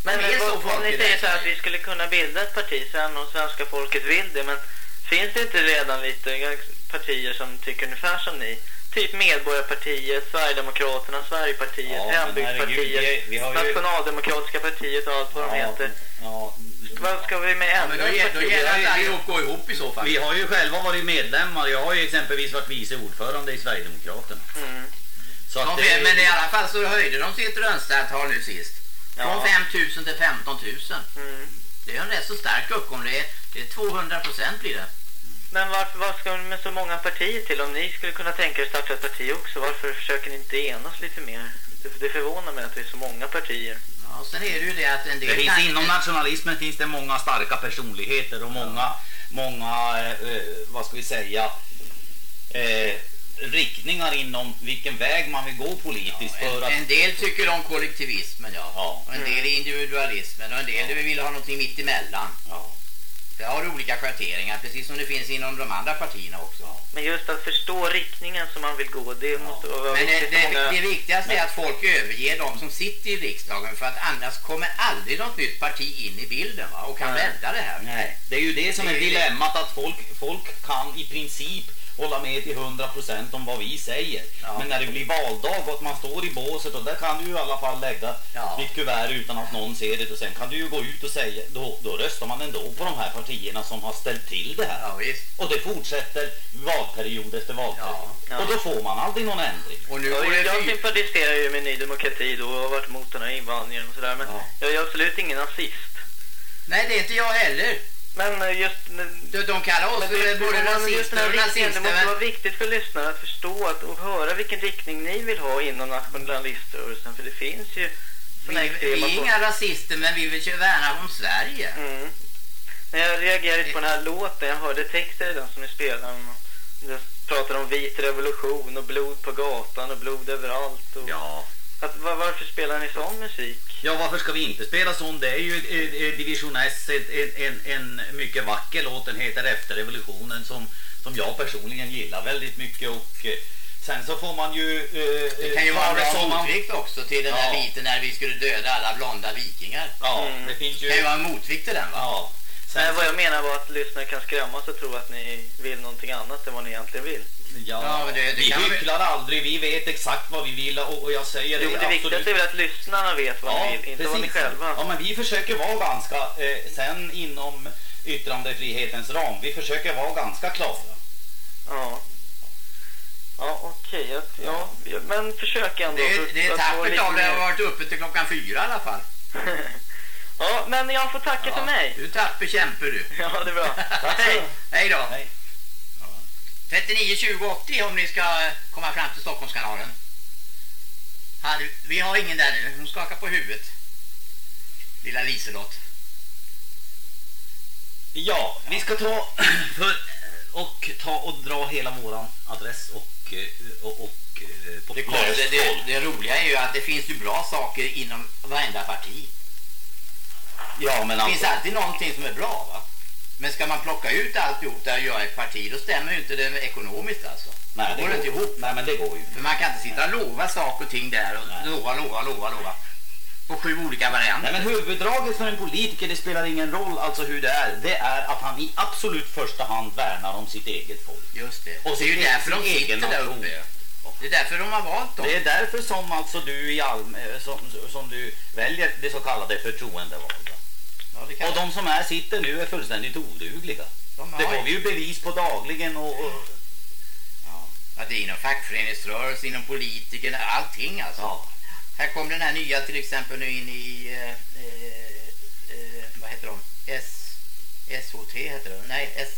Men, men vad, om ni säger så här att vi skulle kunna bilda ett parti sen om svenska folket vill det, men finns det inte redan lite partier som tycker ungefär som ni? Typ Medborgarpartiet, Sverigedemokraterna, Sverigepartiet, ja, Hembygdspartiet, ju... Nationaldemokratiska partiet och allt vad ja, de heter. Ja, vad ska vi med ja, men då, gäller, det att allihop går ihop i så fall. Vi har ju själva varit medlemmar. Jag har ju exempelvis varit vice ordförande i Sverigedemokraterna. Mm. Så att de, det, men i alla fall så höjde de sitt röstantal nu sist. Från ja. 5 000 till 15 000. Mm. Det är en rätt så stark uppgång. Det är, det är 200 procent blir det. Men varför vad ska med så många partier till? Om ni skulle kunna tänka er starta ett parti också, varför försöker ni inte enas lite mer? Det, det förvånar mig att det är så många partier. Och sen är det ju det att en del... Det finns, inom nationalismen finns det många starka personligheter och många, många eh, vad ska vi säga, eh, riktningar inom vilken väg man vill gå politiskt. Ja, en, för att... en del tycker om kollektivismen, ja. ja. En del individualismen och en del ja. vill ha någonting mitt emellan. Ja. Det har olika schatteringar, precis som det finns inom de andra partierna också. Men just att förstå riktningen som man vill gå, det ja. måste vara Men det, det, många... det viktigaste är att folk överger de som sitter i riksdagen för att annars kommer aldrig något nytt parti in i bilden va? och kan vända det här. Nej, det är ju det som det är, är dilemmat att folk, folk kan i princip hålla med till 100% om vad vi säger. Ja. Men när det blir valdag och att man står i båset och där kan du i alla fall lägga ja. ditt kuvert utan att någon ser det och sen kan du ju gå ut och säga, då, då röstar man ändå på de här partierna som har ställt till det här. Ja, och det fortsätter valperiod efter valperiod. Och då får man aldrig någon ändring. Och nu jag, jag sympatiserar ju med Ny Demokrati då och har varit mot den här invandringen och sådär men jag är absolut ingen nazist. Nej, det är inte jag heller. Men eh, just... De, de kallar oss det, både rasister och nazister. Det måste vara viktigt för lyssnarna att förstå att, och höra vilken riktning ni vill ha inom nationaliströrelsen. För det finns ju... Vi, vi är inga rasister men vi vill ju värna om Sverige. Mm. När jag reagerade på den här låten, jag hörde texter i den som ni spelar. Jag pratar om vit revolution och blod på gatan och blod överallt. Och... Ja. Att, var, varför spelar ni sån musik? Ja, varför ska vi inte spela sån? Det är ju eh, eh, Division S, en, en, en mycket vacker låt. Den heter Efter revolutionen som, som jag personligen gillar väldigt mycket. Och eh, sen så får man ju... Eh, det kan ju vara en bra motvikt också till den ja. där biten när vi skulle döda alla blonda vikingar. Ja, mm. det finns ju... Det kan ju vara en motvikt till den va? Ja. Sen, vad jag menar var att lyssnare kan skrämmas och tro att ni vill någonting annat än vad ni egentligen vill. Ja, ja det, det vi hycklar vi... aldrig, vi vet exakt vad vi vill och, och jag säger jo, det. det viktigaste är väl att lyssnarna vet vad ja, de vill, inte precis. vad ni själva. Ja, men vi försöker vara ganska, eh, sen inom yttrandefrihetens ram, vi försöker vara ganska klara. Ja. Ja, okej. Okay. Ja, men försök ändå. Det, det är tappert av det har varit uppe till klockan fyra i alla fall. ja, men jag får tacka ja, för mig. Du tapper kämpe du. Ja, det är bra. Hej. Hej då. Hej. 39 20 80 om ni ska komma fram till Stockholmskanalen. Här, vi har ingen där nu. Hon skakar på huvudet. Lilla Liselott. Ja, vi ska ta för, och ta och dra hela våran adress och, och, och på det, det, det, det roliga är ju att det finns ju bra saker inom varenda parti. Ja, men det alltså, finns alltid någonting som är bra va? Men ska man plocka ut alltihop där och göra ett parti, då stämmer ju inte det ekonomiskt alltså. Nej, det går går inte ihop. Nej, men det går ju. För man kan inte sitta och lova saker och ting där och lova, lova, lova, lova. På sju olika varianter. Nej, men huvuddraget för en politiker, det spelar ingen roll alltså hur det är. Det är att han i absolut första hand värnar om sitt eget folk. Just det. Och det är ju därför de sitter där uppe. Det är därför de har valt dem. Det är därför som alltså du i allm som, som du väljer det så kallade förtroendevalda. Ja, det kan Och de som är sitter nu är fullständigt odugliga. De har Det får vi ju bevis på dagligen och, och Ja, det är inom fackföreningsrörelse, inom politikerna, allting alltså. ja. Här kom den här nya till exempel nu in i, eh, eh, eh, vad heter de? S, SHT heter det. Nej, S,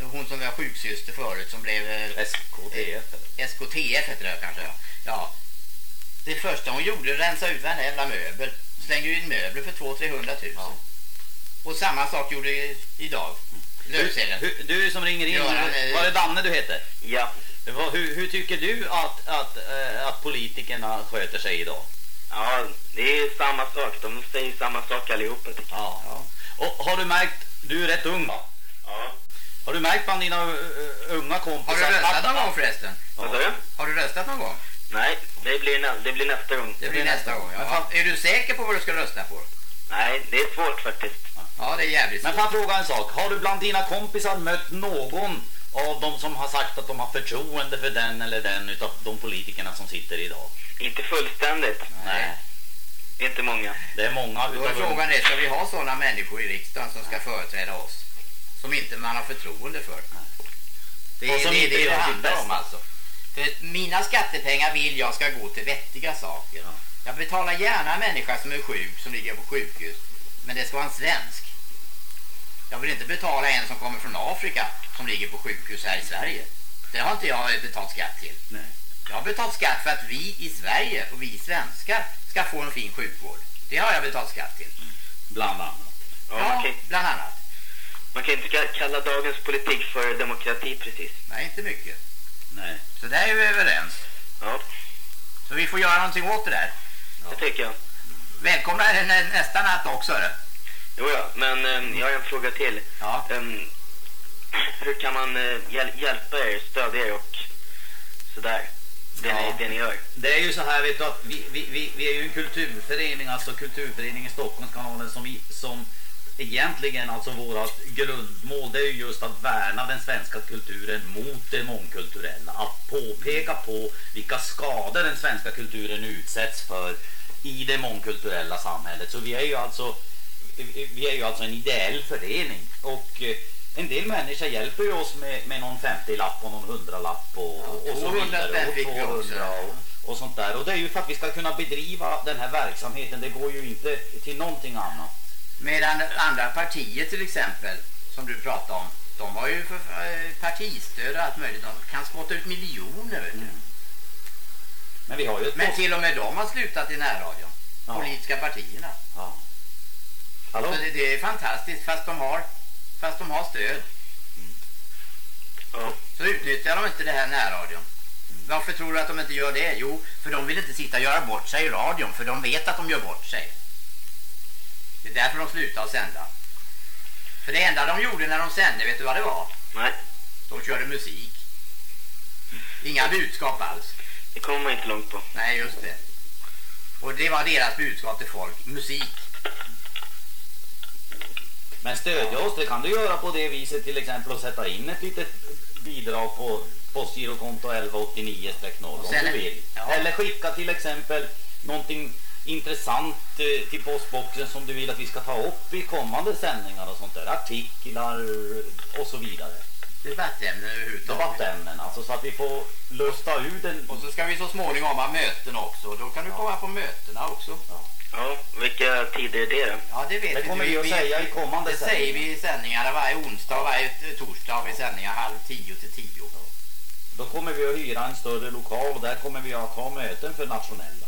hon som var sjuksyster förut som blev... Eh, SKTF. SKTF heter det kanske. Ja. Det första hon gjorde rensa ut varenda jävla möbel. Slängde ju in möbler för 200-300 tusen. Ja. Och samma sak gjorde i- idag. Du, du som ringer in, Göran, eh, var det Danne du heter? Ja. Vad- Hur, hur tycker du att, att, eh, att politikerna sköter sig idag? Ja, det är samma sak. De säger samma sak allihopa jag. Ja. Och har du märkt, du är rätt ung va? Ja. Har du märkt bland dina uh, unga kompisar? Har du röstat någon gång förresten? Du? Har du röstat någon gång? Nej, det blir, nä det blir nästa gång. Det blir nästa gång. Ja. Är du säker på vad du ska rösta på? Nej, det är svårt faktiskt. Ja, det är jävligt Men svårt. får jag fråga en sak? Har du bland dina kompisar mött någon av dem som har sagt att de har förtroende för den eller den utav de politikerna som sitter idag? Inte fullständigt. Nej. Inte många. Det är många Då är frågan är, ska vi ha sådana människor i riksdagen som ska företräda oss? Som inte man har förtroende för. Det är Och det, som är inte det, det handlar om alltså. För mina skattepengar vill jag ska gå till vettiga saker. Jag betalar gärna en människa som är sjuk, som ligger på sjukhus. Men det ska vara en svensk. Jag vill inte betala en som kommer från Afrika som ligger på sjukhus här i Sverige. Det har inte jag betalt skatt till. Nej. Jag har betalt skatt för att vi i Sverige och vi svenskar ska få en fin sjukvård. Det har jag betalt skatt till. Bland annat. Ja, Ja, kan, bland annat. man kan inte ka- kalla dagens politik för demokrati precis. Nej, inte mycket. Nej. Så där är vi överens. Ja, Så vi får göra någonting åt det där. det tycker jag. Välkomna nä nästa natt också. Då. Jo, ja, men ehm, jag har en fråga till. Ja. Ehm, hur kan man eh, hjäl- hjälpa er, stödja er och sådär? Det, Ja. ni, det ni gör. Det är ju så här vet du att vi, vi, vi, vi är ju en kulturförening, alltså kulturföreningen Stockholmskanalen som, i, som egentligen alltså vårat grundmål det är ju just att värna den svenska kulturen mot det mångkulturella. Att påpeka på vilka skador den svenska kulturen utsätts för i det mångkulturella samhället. Så vi är ju alltså, vi är ju alltså en ideell förening och eh, en del människor hjälper ju oss med, med någon 50-lapp och någon 100-lapp och, och så 200 vidare. Och fick vi också. 200 och, och sånt där. Och det är ju för att vi ska kunna bedriva den här verksamheten. Det går ju inte till någonting annat. Medan andra partier till exempel, som du pratade om, de har ju för eh, partistöd och allt möjligt. De kan spotta ut miljoner. Du. Men vi har ju Men till och med de har slutat i närradion. Ja. Politiska partierna. Ja. Hallå? Så det, det är fantastiskt fast de har, fast de har stöd. Ja. Så utnyttjar de inte det här närradion. Varför tror du att de inte gör det? Jo, för de vill inte sitta och göra bort sig i radion. För de vet att de gör bort sig. Det är därför de slutar att sända. För det enda de gjorde när de sände, vet du vad det var? Nej, De körde musik. Inga budskap alls. det kommer man inte långt på. Nej, just det. Och det var deras budskap till folk. Musik. Men stödja oss, det kan du göra på det viset till exempel att sätta in ett litet bidrag på postgirokonto 1189-0 om sen- du vill. ja. Eller skicka till exempel någonting intressant eh, till postboxen som du vill att vi ska ta upp i kommande sändningar och sånt där. Artiklar och så vidare. Debattämnen överhuvudtaget. Debattämnen, alltså så att vi får lusta ur den. Och så ska vi så småningom ha möten också. Och då kan du komma på mötena också. Ja, vilka tider är det då? Ja, det vet Det vi. kommer vi att säga i kommande Det sändningar. säger vi i sändningarna varje onsdag och varje torsdag har vi sändningar halv tio till tio. Då kommer vi att hyra en större lokal och där kommer vi att ha möten för nationella.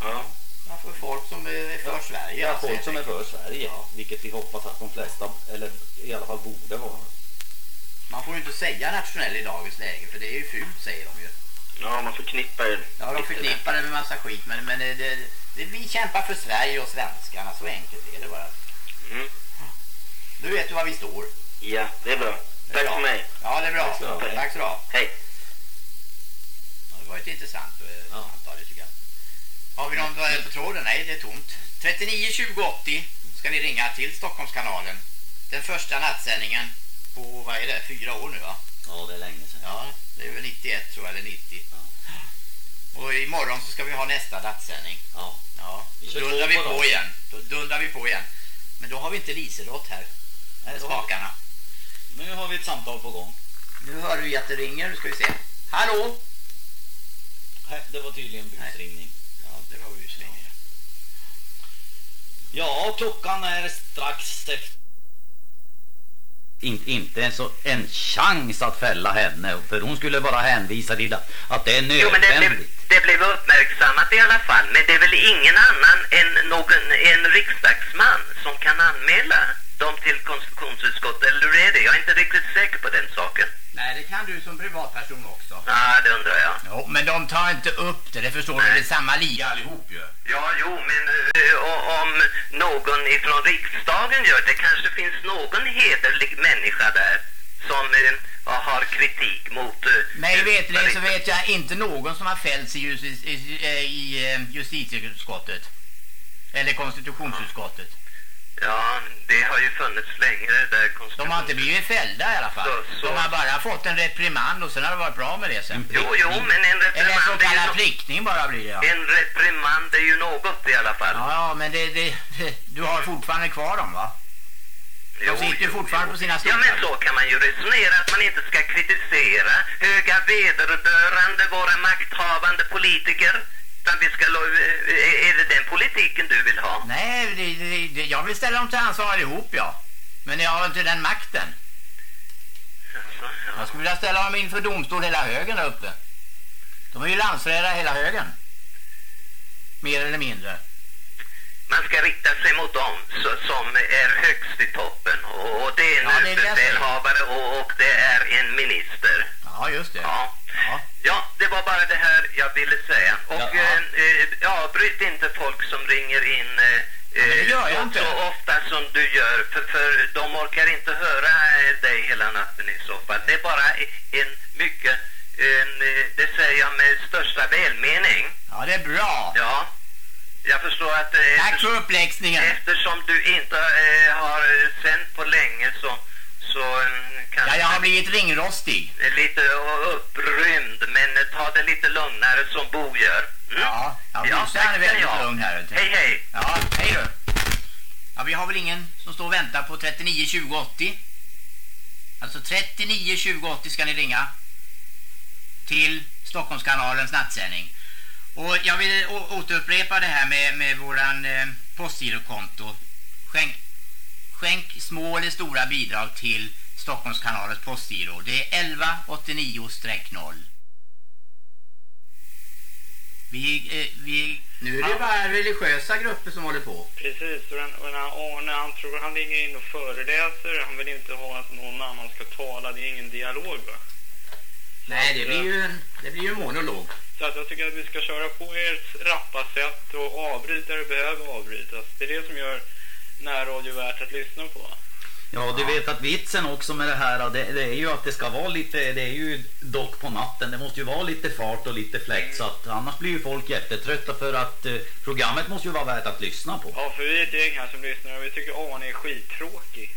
Ja. Ja, för folk som är för Sverige. Ja, alltså, folk som är för Sverige, vilket vi hoppas att de flesta, eller i alla fall borde vara. Man får ju inte säga nationell i dagens läge för det är ju fult säger de ju. Ja, man förknippar Ja, de förknippar det med massa skit men, men det, det, det, vi kämpar för Sverige och svenskarna, så enkelt är det bara. Mm. Nu vet du var vi står. Ja, det är bra. Det är Tack bra. för mig. Ja, det är bra. Tack så du. Hej. Ja, det var ett intressant eh, samtal, det tycker jag. Har vi någon eh, på tråden? Nej, det är tomt. 39 20 80 ska ni ringa till Stockholmskanalen. Den första nattsändningen på, vad är det, fyra år nu va? Ja, det är länge sedan. Ja, det är väl 91 tror jag, eller 90. Och imorgon så ska vi ha nästa nattsändning. Ja. Ja, Vi då dundrar vi på igen. Då dundrar vi på igen. Men då har vi inte Liselott här. Här är då- spakarna. Nu har vi ett samtal på gång. Nu hör du att det ringer, nu ska vi se. Hallå? Nej, Det var tydligen busringning. Ja, det var busringning. Ja, klockan är strax efter. In, inte en, så, en chans att fälla henne för hon skulle bara hänvisa till att, att det är Jo, men det blev, nödvändigt. det blev uppmärksammat i alla fall. Men det är väl ingen annan än någon, en riksdagsman som kan anmäla dem till konstitutionsutskottet. Eller hur är det? Jag är inte riktigt säker på den saken. Nej, det kan du som privatperson också. Ja, det undrar jag. Jo, men de tar inte upp det, det förstår du. Det är samma liga allihop ju. Ja, jo, men eh, o- om någon ifrån riksdagen gör det kanske finns någon hederlig människa där som eh, har kritik mot... eh, Mig veterligen så vet jag inte någon som har fällts i, just, i, i, i eh, justitieutskottet. Eller konstitutionsutskottet. Ja, det har ju funnits länge det där De har inte blivit fällda i alla fall. Så- så- De har bara fått en reprimand och sen har det varit bra med det sen. Jo, jo, men en Eller så reprimand är ju kallad no- prickning bara blir det ja. En reprimand är ju något i alla fall. Ja, ja men det, det, du har fortfarande kvar dem va? De sitter ju fortfarande på sina Ja, stolar. men så kan man ju resonera att man inte ska kritisera höga vederbörande, våra makthavande politiker. Utan vi ska, eh, är det den politiken du vill ha? Nej, det, det, det, jag vill ställa dem till ansvar allihop ja. Men jag har inte den makten. Jag skulle vilja ställa dem inför domstol hela högen där uppe. De är ju landsförrädare hela högen. Mer eller mindre. Man ska rikta sig mot dem så, som är högst i toppen. Och, och det är en Ja, det är det jag säger. befälhavare och, och det är en minister. Ja, just det. Ja. Ja. Ja, det var bara det här jag ville säga. Och Ja. eh, eh, avbryt inte folk som ringer in eh, men det gör jag så, inte. så ofta som du gör. För, för de orkar inte höra eh, dig hela natten i så fall. Det är bara en mycket, en, eh, det säger jag med största välmening. Ja, det är bra. Ja, jag förstår att... Eh, Tack för uppläxningen. Eftersom du inte eh, har eh, sänt på länge så, så eh, Ja, jag har blivit ringrostig. lite upprymd, men ta det lite lugnare som Bo gör. Mm? Ja, ja, Ja, är väldigt ha. lugn här. Hej, hej. Ja, hej du. Ja, vi har väl ingen som står och väntar på 39 20 80. Alltså 39 20 80 ska ni ringa till Stockholmskanalens nattsändning. Och jag vill återupprepa det här med, med våran eh, postgirokonto. Skänk, skänk små eller stora bidrag till Stockholmskanalens postgiro. Det är 1189-0. Vi, eh, vi, nu är det bara religiösa grupper som håller på. Precis, och, den, och den här Arne han tror han ringer in och föreläser. Han vill inte ha att någon annan ska tala. Det är ingen dialog va? Nej, det blir ju en, det blir ju en monolog. Så att jag tycker att vi ska köra på ert rappa sätt och avbryta det behöver avbrytas. Det är det som gör närradio värt att lyssna på. Ja, du vet att vitsen också med det här, det, det är ju att det ska vara lite, det är ju dock på natten, det måste ju vara lite fart och lite fläkt så att annars blir ju folk jättetrötta för att eh, programmet måste ju vara värt att lyssna på. Ja, för vi är ett gäng här som lyssnar och vi tycker Arne är skittråkig.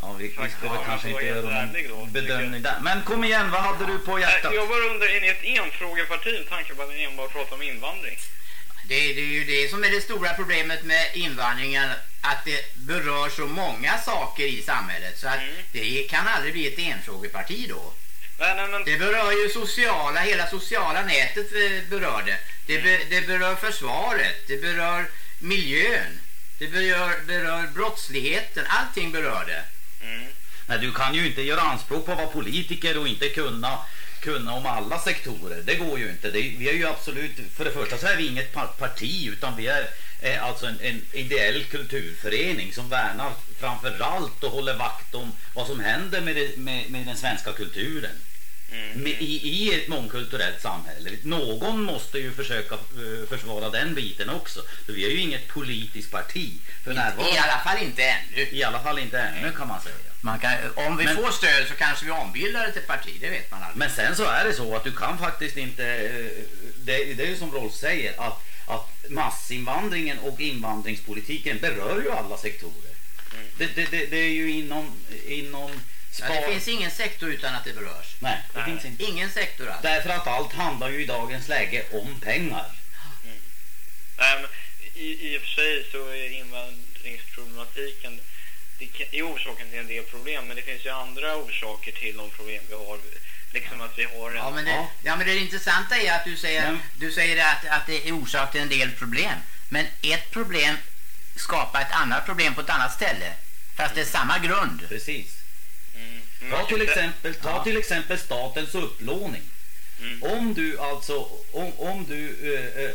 Ja, vi, väl ja, kanske inte göra någon bedömning där. Men kom igen, vad hade du på hjärtat? Jag var under i ett enfrågeparti med tanke på att ni enbart pratar om invandring. Det, det är ju det som är det stora problemet med invandringen att det berör så många saker i samhället så att det kan aldrig bli ett enfrågeparti då. Nej, nej, men... Det berör ju sociala, hela sociala nätet eh, berör det. Det, be, det berör försvaret, det berör miljön, det berör, berör brottsligheten, allting berör det. Nej, du kan ju inte göra anspråk på att vara politiker och inte kunna, kunna om alla sektorer. Det går ju inte. Det, vi är ju absolut, för det första så är vi inget pa- parti utan vi är eh, alltså en, en ideell kulturförening som värnar framför allt och håller vakt om vad som händer med, det, med, med den svenska kulturen. med, i, i ett mångkulturellt samhälle. Någon måste ju försöka uh, försvara den biten också. För vi är ju inget politiskt parti för I alla fall inte ännu. I alla fall inte ännu kan man säga. Man kan, om vi men, får stöd så kanske vi ombildar det till parti, det vet man aldrig. Men sen så är det så att du kan faktiskt inte, eh, det, det är ju som Rolf säger, att, att massinvandringen och invandringspolitiken berör ju alla sektorer. Mm. Det, det, det, det är ju inom, inom Ja, det finns ingen sektor utan att det berörs. Nej, det Nej. finns inte. Ingen sektor alls. Därför att allt handlar ju i dagens läge om pengar. Mm. Nej, men i, I och för sig så är invandringsproblematiken det är orsaken till en del problem men det finns ju andra orsaker till de problem vi har liksom att vi har en... Ja men det, ja, men det intressanta är att du säger, mm. du säger att, att det är orsak till en del problem men ett problem skapar ett annat problem på ett annat ställe fast mm. det är samma grund. Precis. Mm. Ta, till exempel, ta ja. till exempel statens upplåning. Mm. Om du alltså om, om du uh,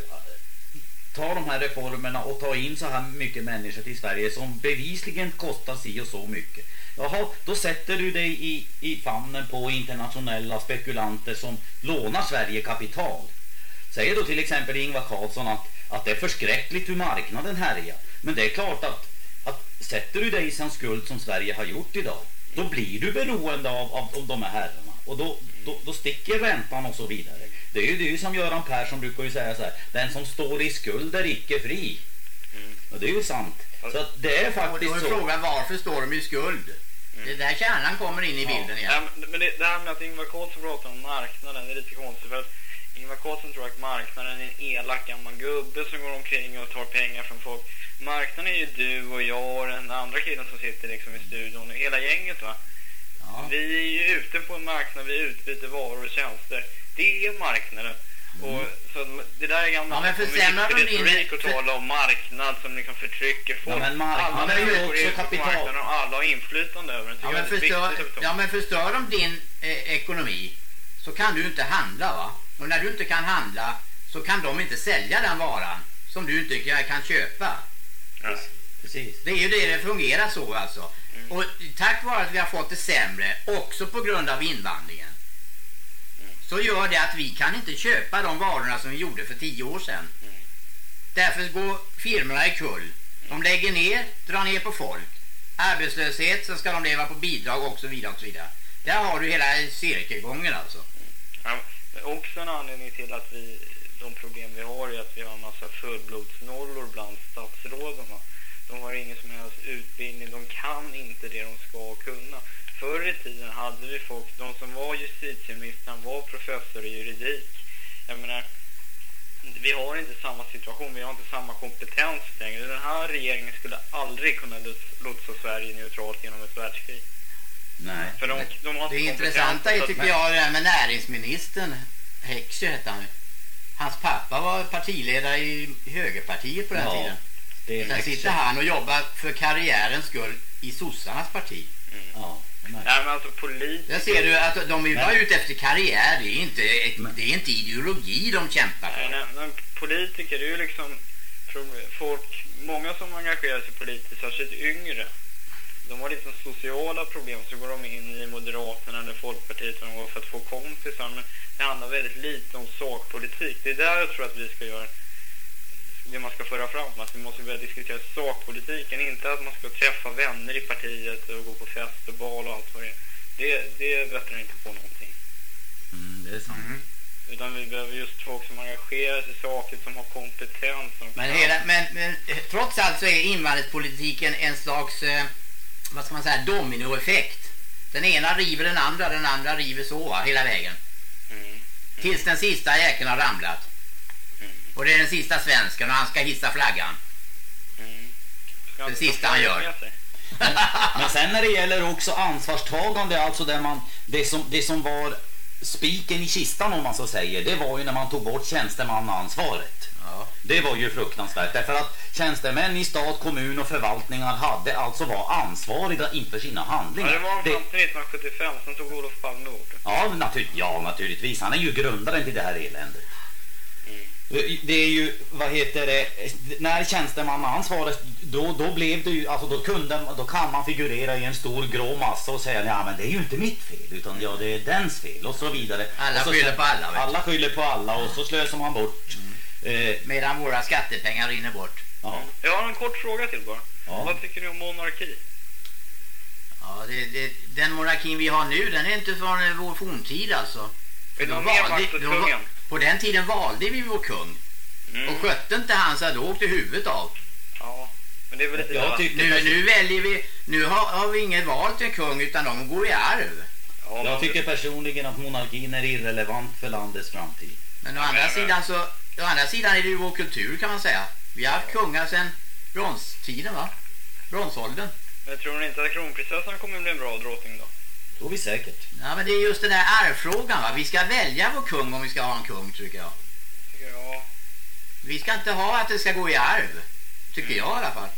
ta tar de här reformerna och tar in så här mycket människor till Sverige som bevisligen kostar si och så mycket. Jaha, då sätter du dig i, i famnen på internationella spekulanter som lånar Sverige kapital. Säger då till exempel Ingvar Carlsson att, att det är förskräckligt hur marknaden härjar. Men det är klart att, att sätter du dig i sån skuld som Sverige har gjort idag då blir du beroende av, av, av de här herrarna. Och då, då, då sticker räntan och så vidare. Det är ju, det är som Göran Persson brukar ju säga så här. Den som står i skuld är icke fri. Mm. Och det är ju sant. Så att det är faktiskt och då är frågan varför står de i skuld? Mm. Det är där kärnan kommer in i bilden ja. igen. Ja, men det, det här med att Ingvar Carlsson pratar om marknaden är lite konstigt. För att Ingvar Carlsson tror att marknaden är en elak gammal gubbe som går omkring och tar pengar från folk. Marknaden är ju du och jag och den andra killen som sitter liksom i studion. Hela gänget va? Ja. Vi är ju ute på en marknad, vi utbyter varor och tjänster. Det marknaden. Mm. Och, så det där är gammal ja, men försämrar de retorik att tala om marknad som liksom förtrycker folk. Ja, men marknaden är ju också kapital. Och alla har inflytande över den. Ja men, förstör, ja, men förstör de din eh, ekonomi så kan du inte handla va? Och när du inte kan handla så kan de inte sälja den varan som du inte kan köpa. Ja. Precis. Det är ju det det fungerar så alltså. Mm. Och tack vare att vi har fått det sämre, också på grund av invandringen. Så gör det att vi kan inte köpa de varorna som vi gjorde för tio år sedan. Mm. Därför går firmorna i kull. De lägger ner, drar ner på folk. Arbetslöshet, så ska de leva på bidrag och så vidare och så vidare. Där har du hela cirkelgången alltså. Mm. Ja, också en anledning till att vi, de problem vi har är att vi har en massa fullblodsnollor bland statsråden. De har ingen som helst utbildning, de kan inte det de ska kunna. Förr i tiden hade vi folk, de som var justitieministern var professor i juridik. Jag menar, vi har inte samma situation, vi har inte samma kompetens längre. Den här regeringen skulle aldrig kunna lotsa Sverige neutralt genom ett världskrig. Nej. För de, de har det intressanta är tycker jag det här med näringsministern, Heckscher hette han Hans pappa var partiledare i högerpartiet på den ja. tiden. Det Sen sitter han och jobbar för karriärens skull i sossarnas parti. Mm. Ja, Nej, men alltså politiker... Där ser du att de är bara ute efter karriär. Det är inte, det är inte ideologi de kämpar för. Nej, men politiker är ju liksom folk, många som engagerar sig politiskt, särskilt yngre. De har liksom sociala problem så går de in i Moderaterna eller Folkpartiet för att få kompisar. Men det handlar väldigt lite om sakpolitik. Det är där jag tror att vi ska göra det man ska föra fram. Att vi måste börja diskutera sakpolitiken. Inte att man ska träffa vänner i partiet och gå på fest och bal och allt vad det är. Det, det bättrar inte på någonting. Mm, det är sant. Mm. Utan vi behöver just folk som engagerar sig i saker, som har kompetens. Som men, hela, men, men trots allt så är invandringspolitiken en slags, eh, vad ska man säga, dominoeffekt. Den ena river den andra, den andra river så hela vägen. Mm. Mm. Tills den sista jäkeln har ramlat. Och det är den sista svensken och han ska hissa flaggan. Mm. Det sista han gör. Men, men sen när det gäller också ansvarstagande, alltså det, man, det, som, det som var spiken i kistan om man så säger, det var ju när man tog bort tjänstemannaansvaret. Ja. Det var ju fruktansvärt därför att tjänstemän i stat, kommun och förvaltningar hade alltså var ansvariga inför sina handlingar. Ja, det var fram till 1975 som tog Olof Palme bort. Ja, natur ja, naturligtvis. Han är ju grundaren till det här eländet. Det är ju, vad heter det, när tjänstemannaansvaret då, då blev det ju, alltså då kunde då kan man figurera i en stor grå massa och säga ja men det är ju inte mitt fel utan ja det är dens fel och så vidare. Alla så, skyller på alla. Vet alla skyller på alla och så slösar man bort. Mm. Eh, Medan våra skattepengar rinner bort. Ja. Jag har en kort fråga till bara. Ja. Vad tycker ni om monarki? Ja, det, det, den monarkin vi har nu, den är inte från vår forntid alltså. Är det mer makt åt kungen? På den tiden valde vi vår kung. Mm. Och skötte inte han så då åkte huvudet av. Ja, men det är väl lite jag nu, nu väljer vi, nu har, har vi inget val till en kung utan de går i arv. Ja, jag tycker personligen att monarkin är irrelevant för landets framtid. Men å andra, sidan så, å andra sidan är det ju vår kultur kan man säga. Vi har haft kungar sedan bronstiden va? Bronsåldern. Men tror ni inte att kronprinsessan kommer bli en bra drottning då? Tror vi säkert. Ja, men det är just den där arvfrågan va? Vi ska välja vår kung om vi ska ha en kung tycker jag. Ja. Vi ska inte ha att det ska gå i arv. Tycker mm. jag i alla fall.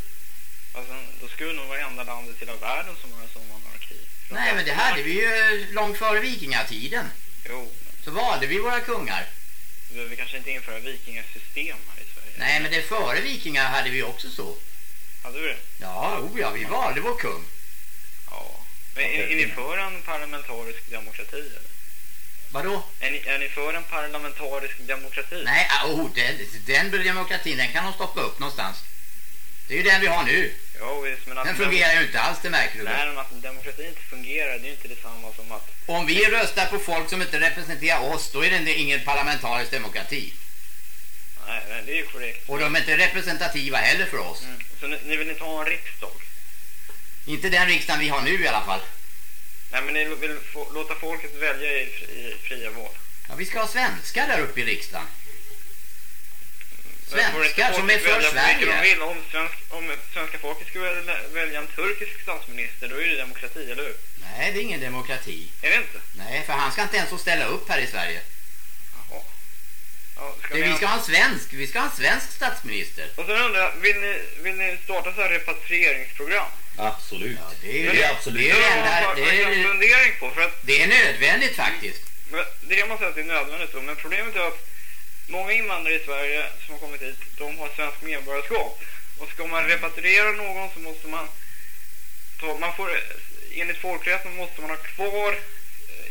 Alltså, då skulle nog vara enda landet i hela världen som har en sån monarki. Nej, men det hade vi ju långt före vikingatiden. Jo. Så valde vi våra kungar. Vi behöver kanske inte införa vikingasystem här i Sverige. Nej, men det före vikingar hade vi också så. Hade du det? Ja, oh ja, vi valde vår kung. Men är, är ni för en parlamentarisk demokrati eller? Vadå? Är ni, är ni för en parlamentarisk demokrati? Nej, oh, den, den demokratin den kan de stoppa upp någonstans. Det är ju den vi har nu. Ja, visst, men den fungerar ju inte alls, det märker du. Nej, men att demokratin inte fungerar, det är ju inte detsamma som att... Om vi röstar på folk som inte representerar oss, då är det ingen parlamentarisk demokrati. Nej, det är ju korrekt. Och de är inte representativa heller för oss. Mm. Så ni, ni vill inte ha en riksdag? Inte den riksdagen vi har nu i alla fall. Nej, men ni vill få, låta folket välja i, i fria val. Ja, vi ska ha svenskar där uppe i riksdagen. Svenskar som är för Sverige. Om, svensk, om svenska folket skulle välja en turkisk statsminister, då är det demokrati, eller hur? Nej, det är ingen demokrati. Är det inte? Nej, för han ska inte ens ställa upp här i Sverige. Jaha. Ja, ska det, vi ska ha en svensk, vi ska ha en svensk statsminister. Och sen undrar jag, vill ni, vill ni starta så här repatrieringsprogram? Absolut. Ja, det är, det är absolut. Det är, det enda, det är, fundering på, för att, det är nödvändigt faktiskt. Men det kan man säga att det är nödvändigt då, men problemet är att många invandrare i Sverige som har kommit hit, de har svensk medborgarskap. Och ska man repatriera någon så måste man ta, man får, enligt folkrätten måste man ha kvar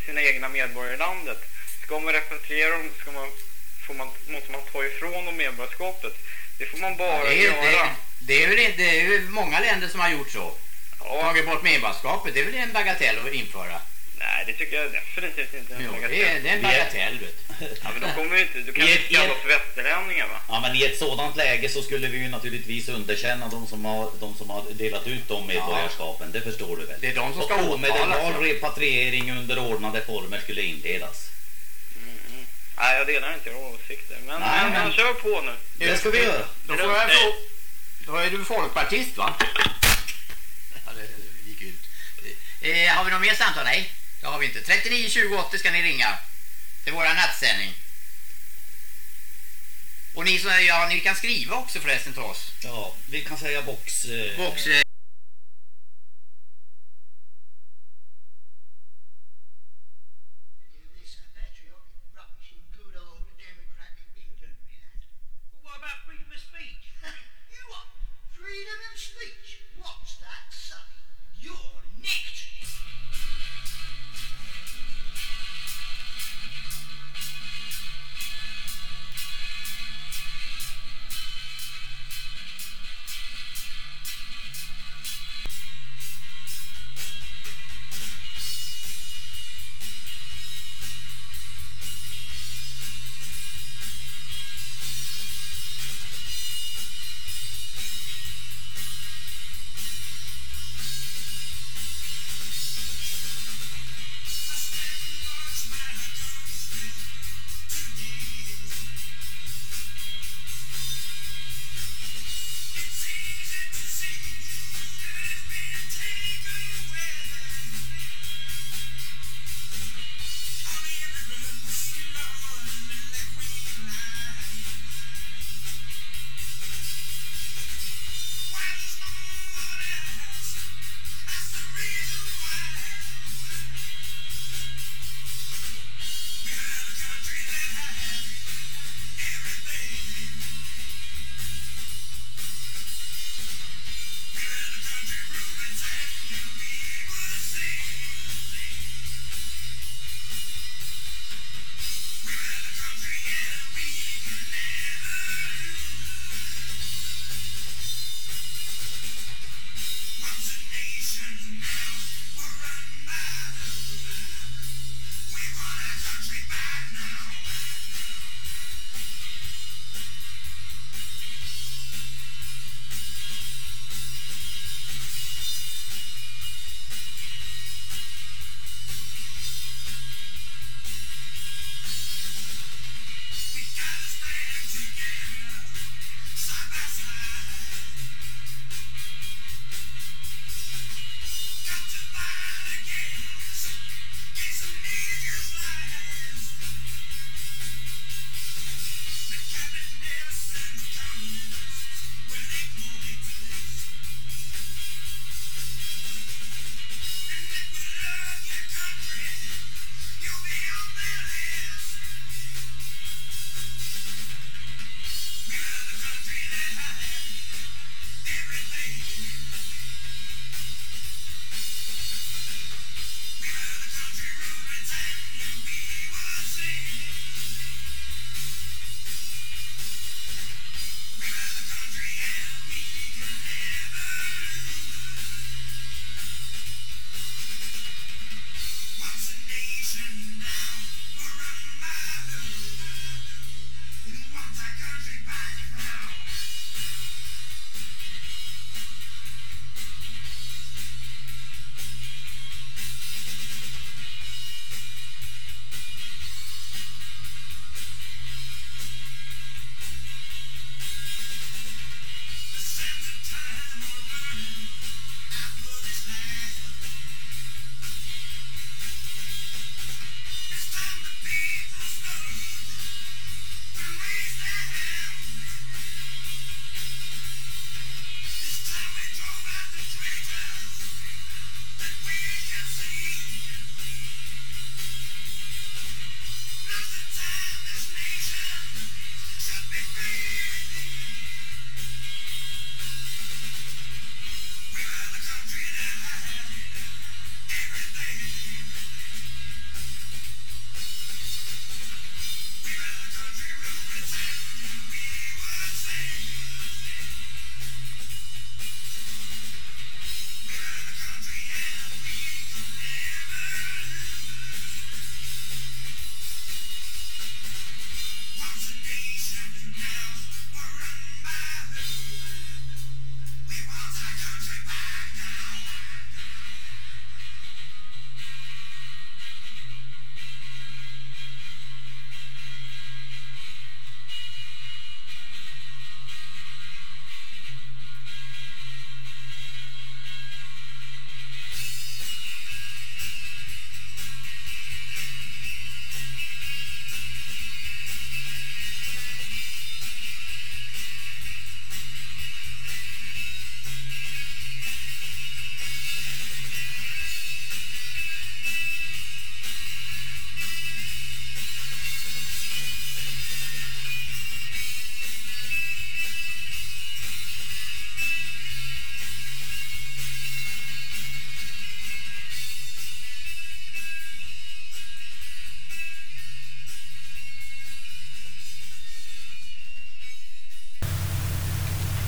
sina egna medborgare i landet. Ska man repatriera dem ska man, får man, måste man ta ifrån dem medborgarskapet. Det får man bara ja, det är, göra. Det, det, är väl inte, det är väl många länder som har gjort så. Ja. Tagit bort medborgarskapet, det är väl en bagatell att införa. Nej, det tycker jag definitivt inte. Jo, det är, det är en bagatell, vet Ja, men då kommer inte, du kan inte kalla oss västerlänningar, va? Ja, men i ett sådant läge så skulle vi ju naturligtvis underkänna de som har, de som har delat ut de medborgarskapen. Ja. Det förstår du väl? Det är de som ska Och omedelbar repatriering under ordnade former skulle inledas. Nej, jag delar inte era åsikter. Men, Nej, men, men kör på nu. Det ska vi göra. Då, får jag få, då är du folkpartist, va? Ja, det gick ut. Eh, har vi någon mer samtal? Nej. Det har vi inte. 39 20 80 ska ni ringa till våra nattsändning. Och ni, så, ja, ni kan skriva också förresten till oss. Ja, vi kan säga box. Eh... Box eh,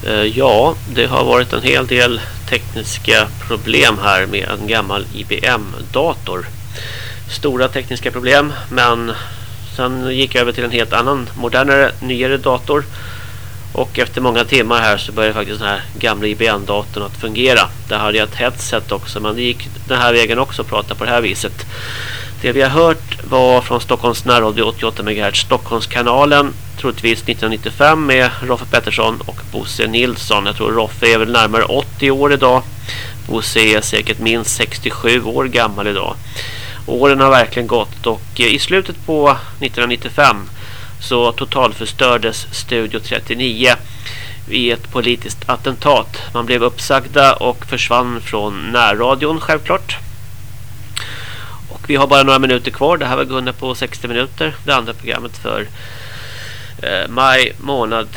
Eh, ja, det har varit en hel del tekniska problem här med en gammal IBM-dator. Stora tekniska problem, men sen gick jag över till en helt annan, modernare, nyare dator. Och efter många timmar här så började faktiskt den här gamla IBM-datorn att fungera. Där hade jag ett headset också, men det gick den här vägen också att prata på det här viset. Det vi har hört var från Stockholms närradio 88 MHz Stockholmskanalen troligtvis 1995 med Roffe Pettersson och Bosse Nilsson. Jag tror Roffe är väl närmare 80 år idag. Bosse är säkert minst 67 år gammal idag. Åren har verkligen gått och eh, i slutet på 1995 så totalförstördes Studio 39 i ett politiskt attentat. Man blev uppsagda och försvann från närradion självklart. Och vi har bara några minuter kvar. Det här var Gunnar på 60 minuter. Det andra programmet för eh, maj månad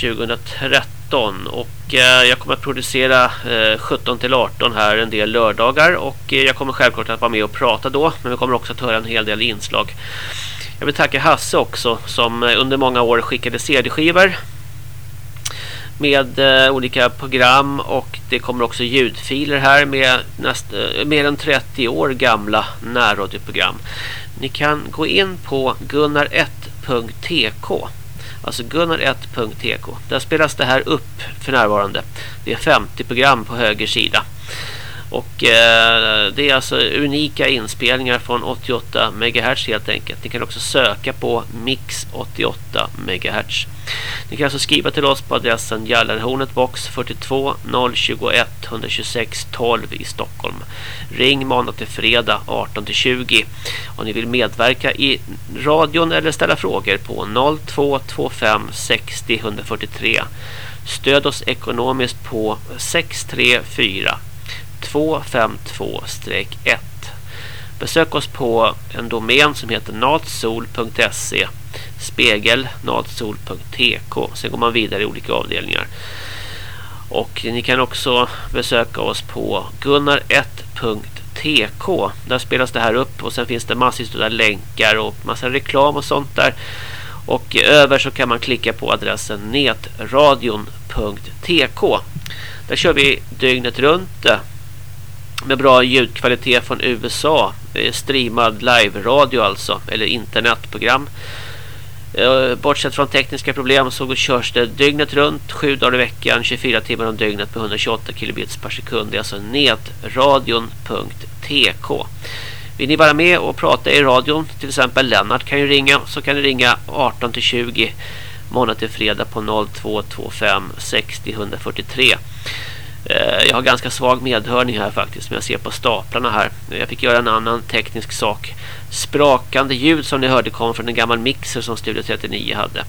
2013. Och eh, jag kommer att producera eh, 17 till 18 här en del lördagar. Och eh, jag kommer självklart att vara med och prata då. Men vi kommer också att höra en hel del inslag. Jag vill tacka Hasse också som eh, under många år skickade CD-skivor med eh, olika program och det kommer också ljudfiler här med näst, eh, mer än 30 år gamla närradioprogram. Ni kan gå in på gunnar1.tk alltså gunnar1.tk där spelas det här upp för närvarande. Det är 50 program på höger sida. Och eh, det är alltså unika inspelningar från 88 MHz helt enkelt. Ni kan också söka på Mix 88 MHz. Ni kan alltså skriva till oss på adressen Jallarhornet box 42 021 126 12 i Stockholm. Ring måndag till fredag 18 till 20 om ni vill medverka i radion eller ställa frågor på 0225 60 143. Stöd oss ekonomiskt på 634 252-1. Besök oss på en domän som heter natsol.se spegelnatsol.tk Sen går man vidare i olika avdelningar. Och ni kan också besöka oss på gunnar1.tk Där spelas det här upp och sen finns det massvis av länkar och massa reklam och sånt där. Och över så kan man klicka på adressen netradion.tk Där kör vi dygnet runt eh, med bra ljudkvalitet från USA. Streamad live-radio alltså, eller internetprogram. Eh, bortsett från tekniska problem så körs det dygnet runt, 7 dagar i veckan, 24 timmar om dygnet på 128 kilobits per sekund. Det är alltså netradion.tk. Vill ni vara med och prata i radion, till exempel Lennart kan ju ringa, så kan ni ringa 18 till 20 måndag till fredag på 0225 60 143. Eh, jag har ganska svag medhörning här faktiskt. Men jag ser på staplarna här. Jag fick göra en annan teknisk sak. Sprakande ljud som ni hörde kom från en gammal mixer som Studio 39 hade.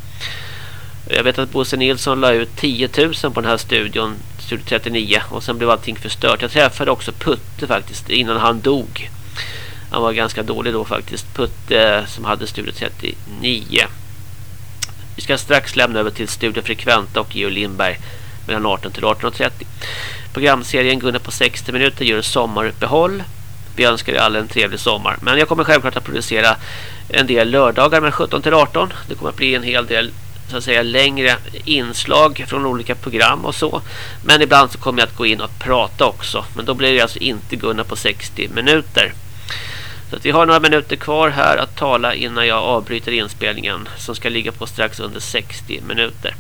Jag vet att Bosse Nilsson la ut 10 000 på den här studion. Studio 39. Och sen blev allting förstört. Jag träffade också Putte faktiskt innan han dog. Han var ganska dålig då faktiskt. Putte eh, som hade Studio 39. Vi ska strax lämna över till Studio Frekventa och Geo Lindberg mellan 18 till 18.30. Programserien Gunnar på 60 minuter gör sommaruppehåll. Vi önskar er alla en trevlig sommar. Men jag kommer självklart att producera en del lördagar med 17 till 18. Det kommer att bli en hel del så att säga längre inslag från olika program och så. Men ibland så kommer jag att gå in och prata också. Men då blir det alltså inte Gunnar på 60 minuter. Så att vi har några minuter kvar här att tala innan jag avbryter inspelningen som ska ligga på strax under 60 minuter.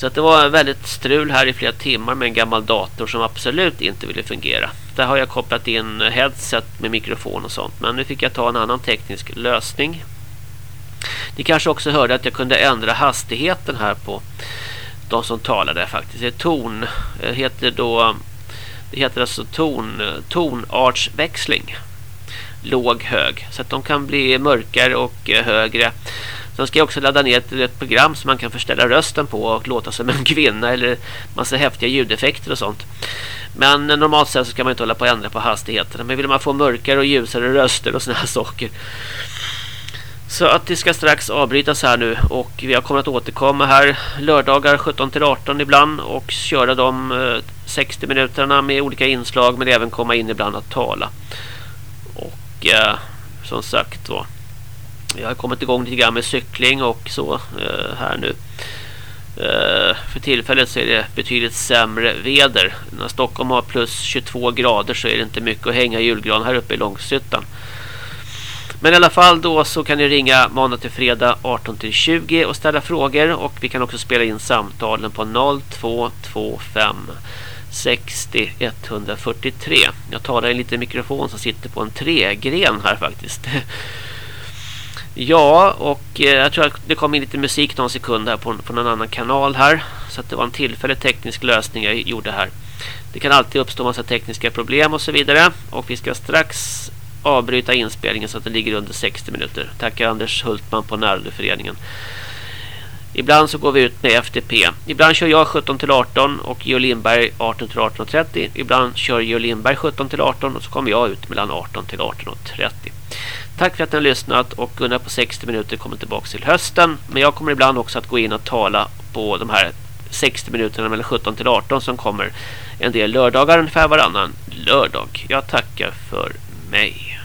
Så att det var väldigt strul här i flera timmar med en gammal dator som absolut inte ville fungera. Där har jag kopplat in headset med mikrofon och sånt. Men nu fick jag ta en annan teknisk lösning. Ni kanske också hörde att jag kunde ändra hastigheten här på de som talade faktiskt. Det ton eh, heter då det heter alltså ton eh, tonartsväxling. Låg hög så att de kan bli mörkare och eh, högre Sen ska jag också ladda ner ett, ett program som man kan förställa rösten på och låta som en kvinna eller massa häftiga ljudeffekter och sånt. Men normalt sett så ska man inte hålla på att ändra på hastigheterna. Men vill man få mörkare och ljusare röster och såna här saker. Så att det ska strax avbrytas här nu och vi kommer att återkomma här lördagar 17 till 18 ibland och köra de eh, 60 minuterna med olika inslag men även komma in ibland att tala. Och eh, som sagt då jag har kommit igång lite grann med cykling och så eh, här nu. Eh, för tillfället så är det betydligt sämre väder. När Stockholm har plus 22 grader så är det inte mycket att hänga julgran här uppe i Långsyttan. Men i alla fall då så kan ni ringa måndag till fredag 18 till 20 och ställa frågor och vi kan också spela in samtalen på 0225 60 143. Jag talar i en liten mikrofon som sitter på en tregren här faktiskt. Ja, och eh, jag tror att det kom in lite musik någon sekund här på, på någon annan kanal här. Så att det var en tillfällig teknisk lösning jag gjorde här. Det kan alltid uppstå massa tekniska problem och så vidare. Och vi ska strax avbryta inspelningen så att det ligger under 60 minuter. Tackar Anders Hultman på Närluföreningen. Ibland så går vi ut med FTP. Ibland kör jag 17 till 18 och Geo Lindberg 18 till 18.30. Ibland kör Geo Lindberg 17 till 18 och så kommer jag ut mellan 18 till 18.30. Tack för att ni har lyssnat och Gunnar på 60 minuter kommer tillbaka till hösten. Men jag kommer ibland också att gå in och tala på de här 60 minuterna mellan 17 till 18 som kommer en del lördagar ungefär varannan lördag. Jag tackar för mig.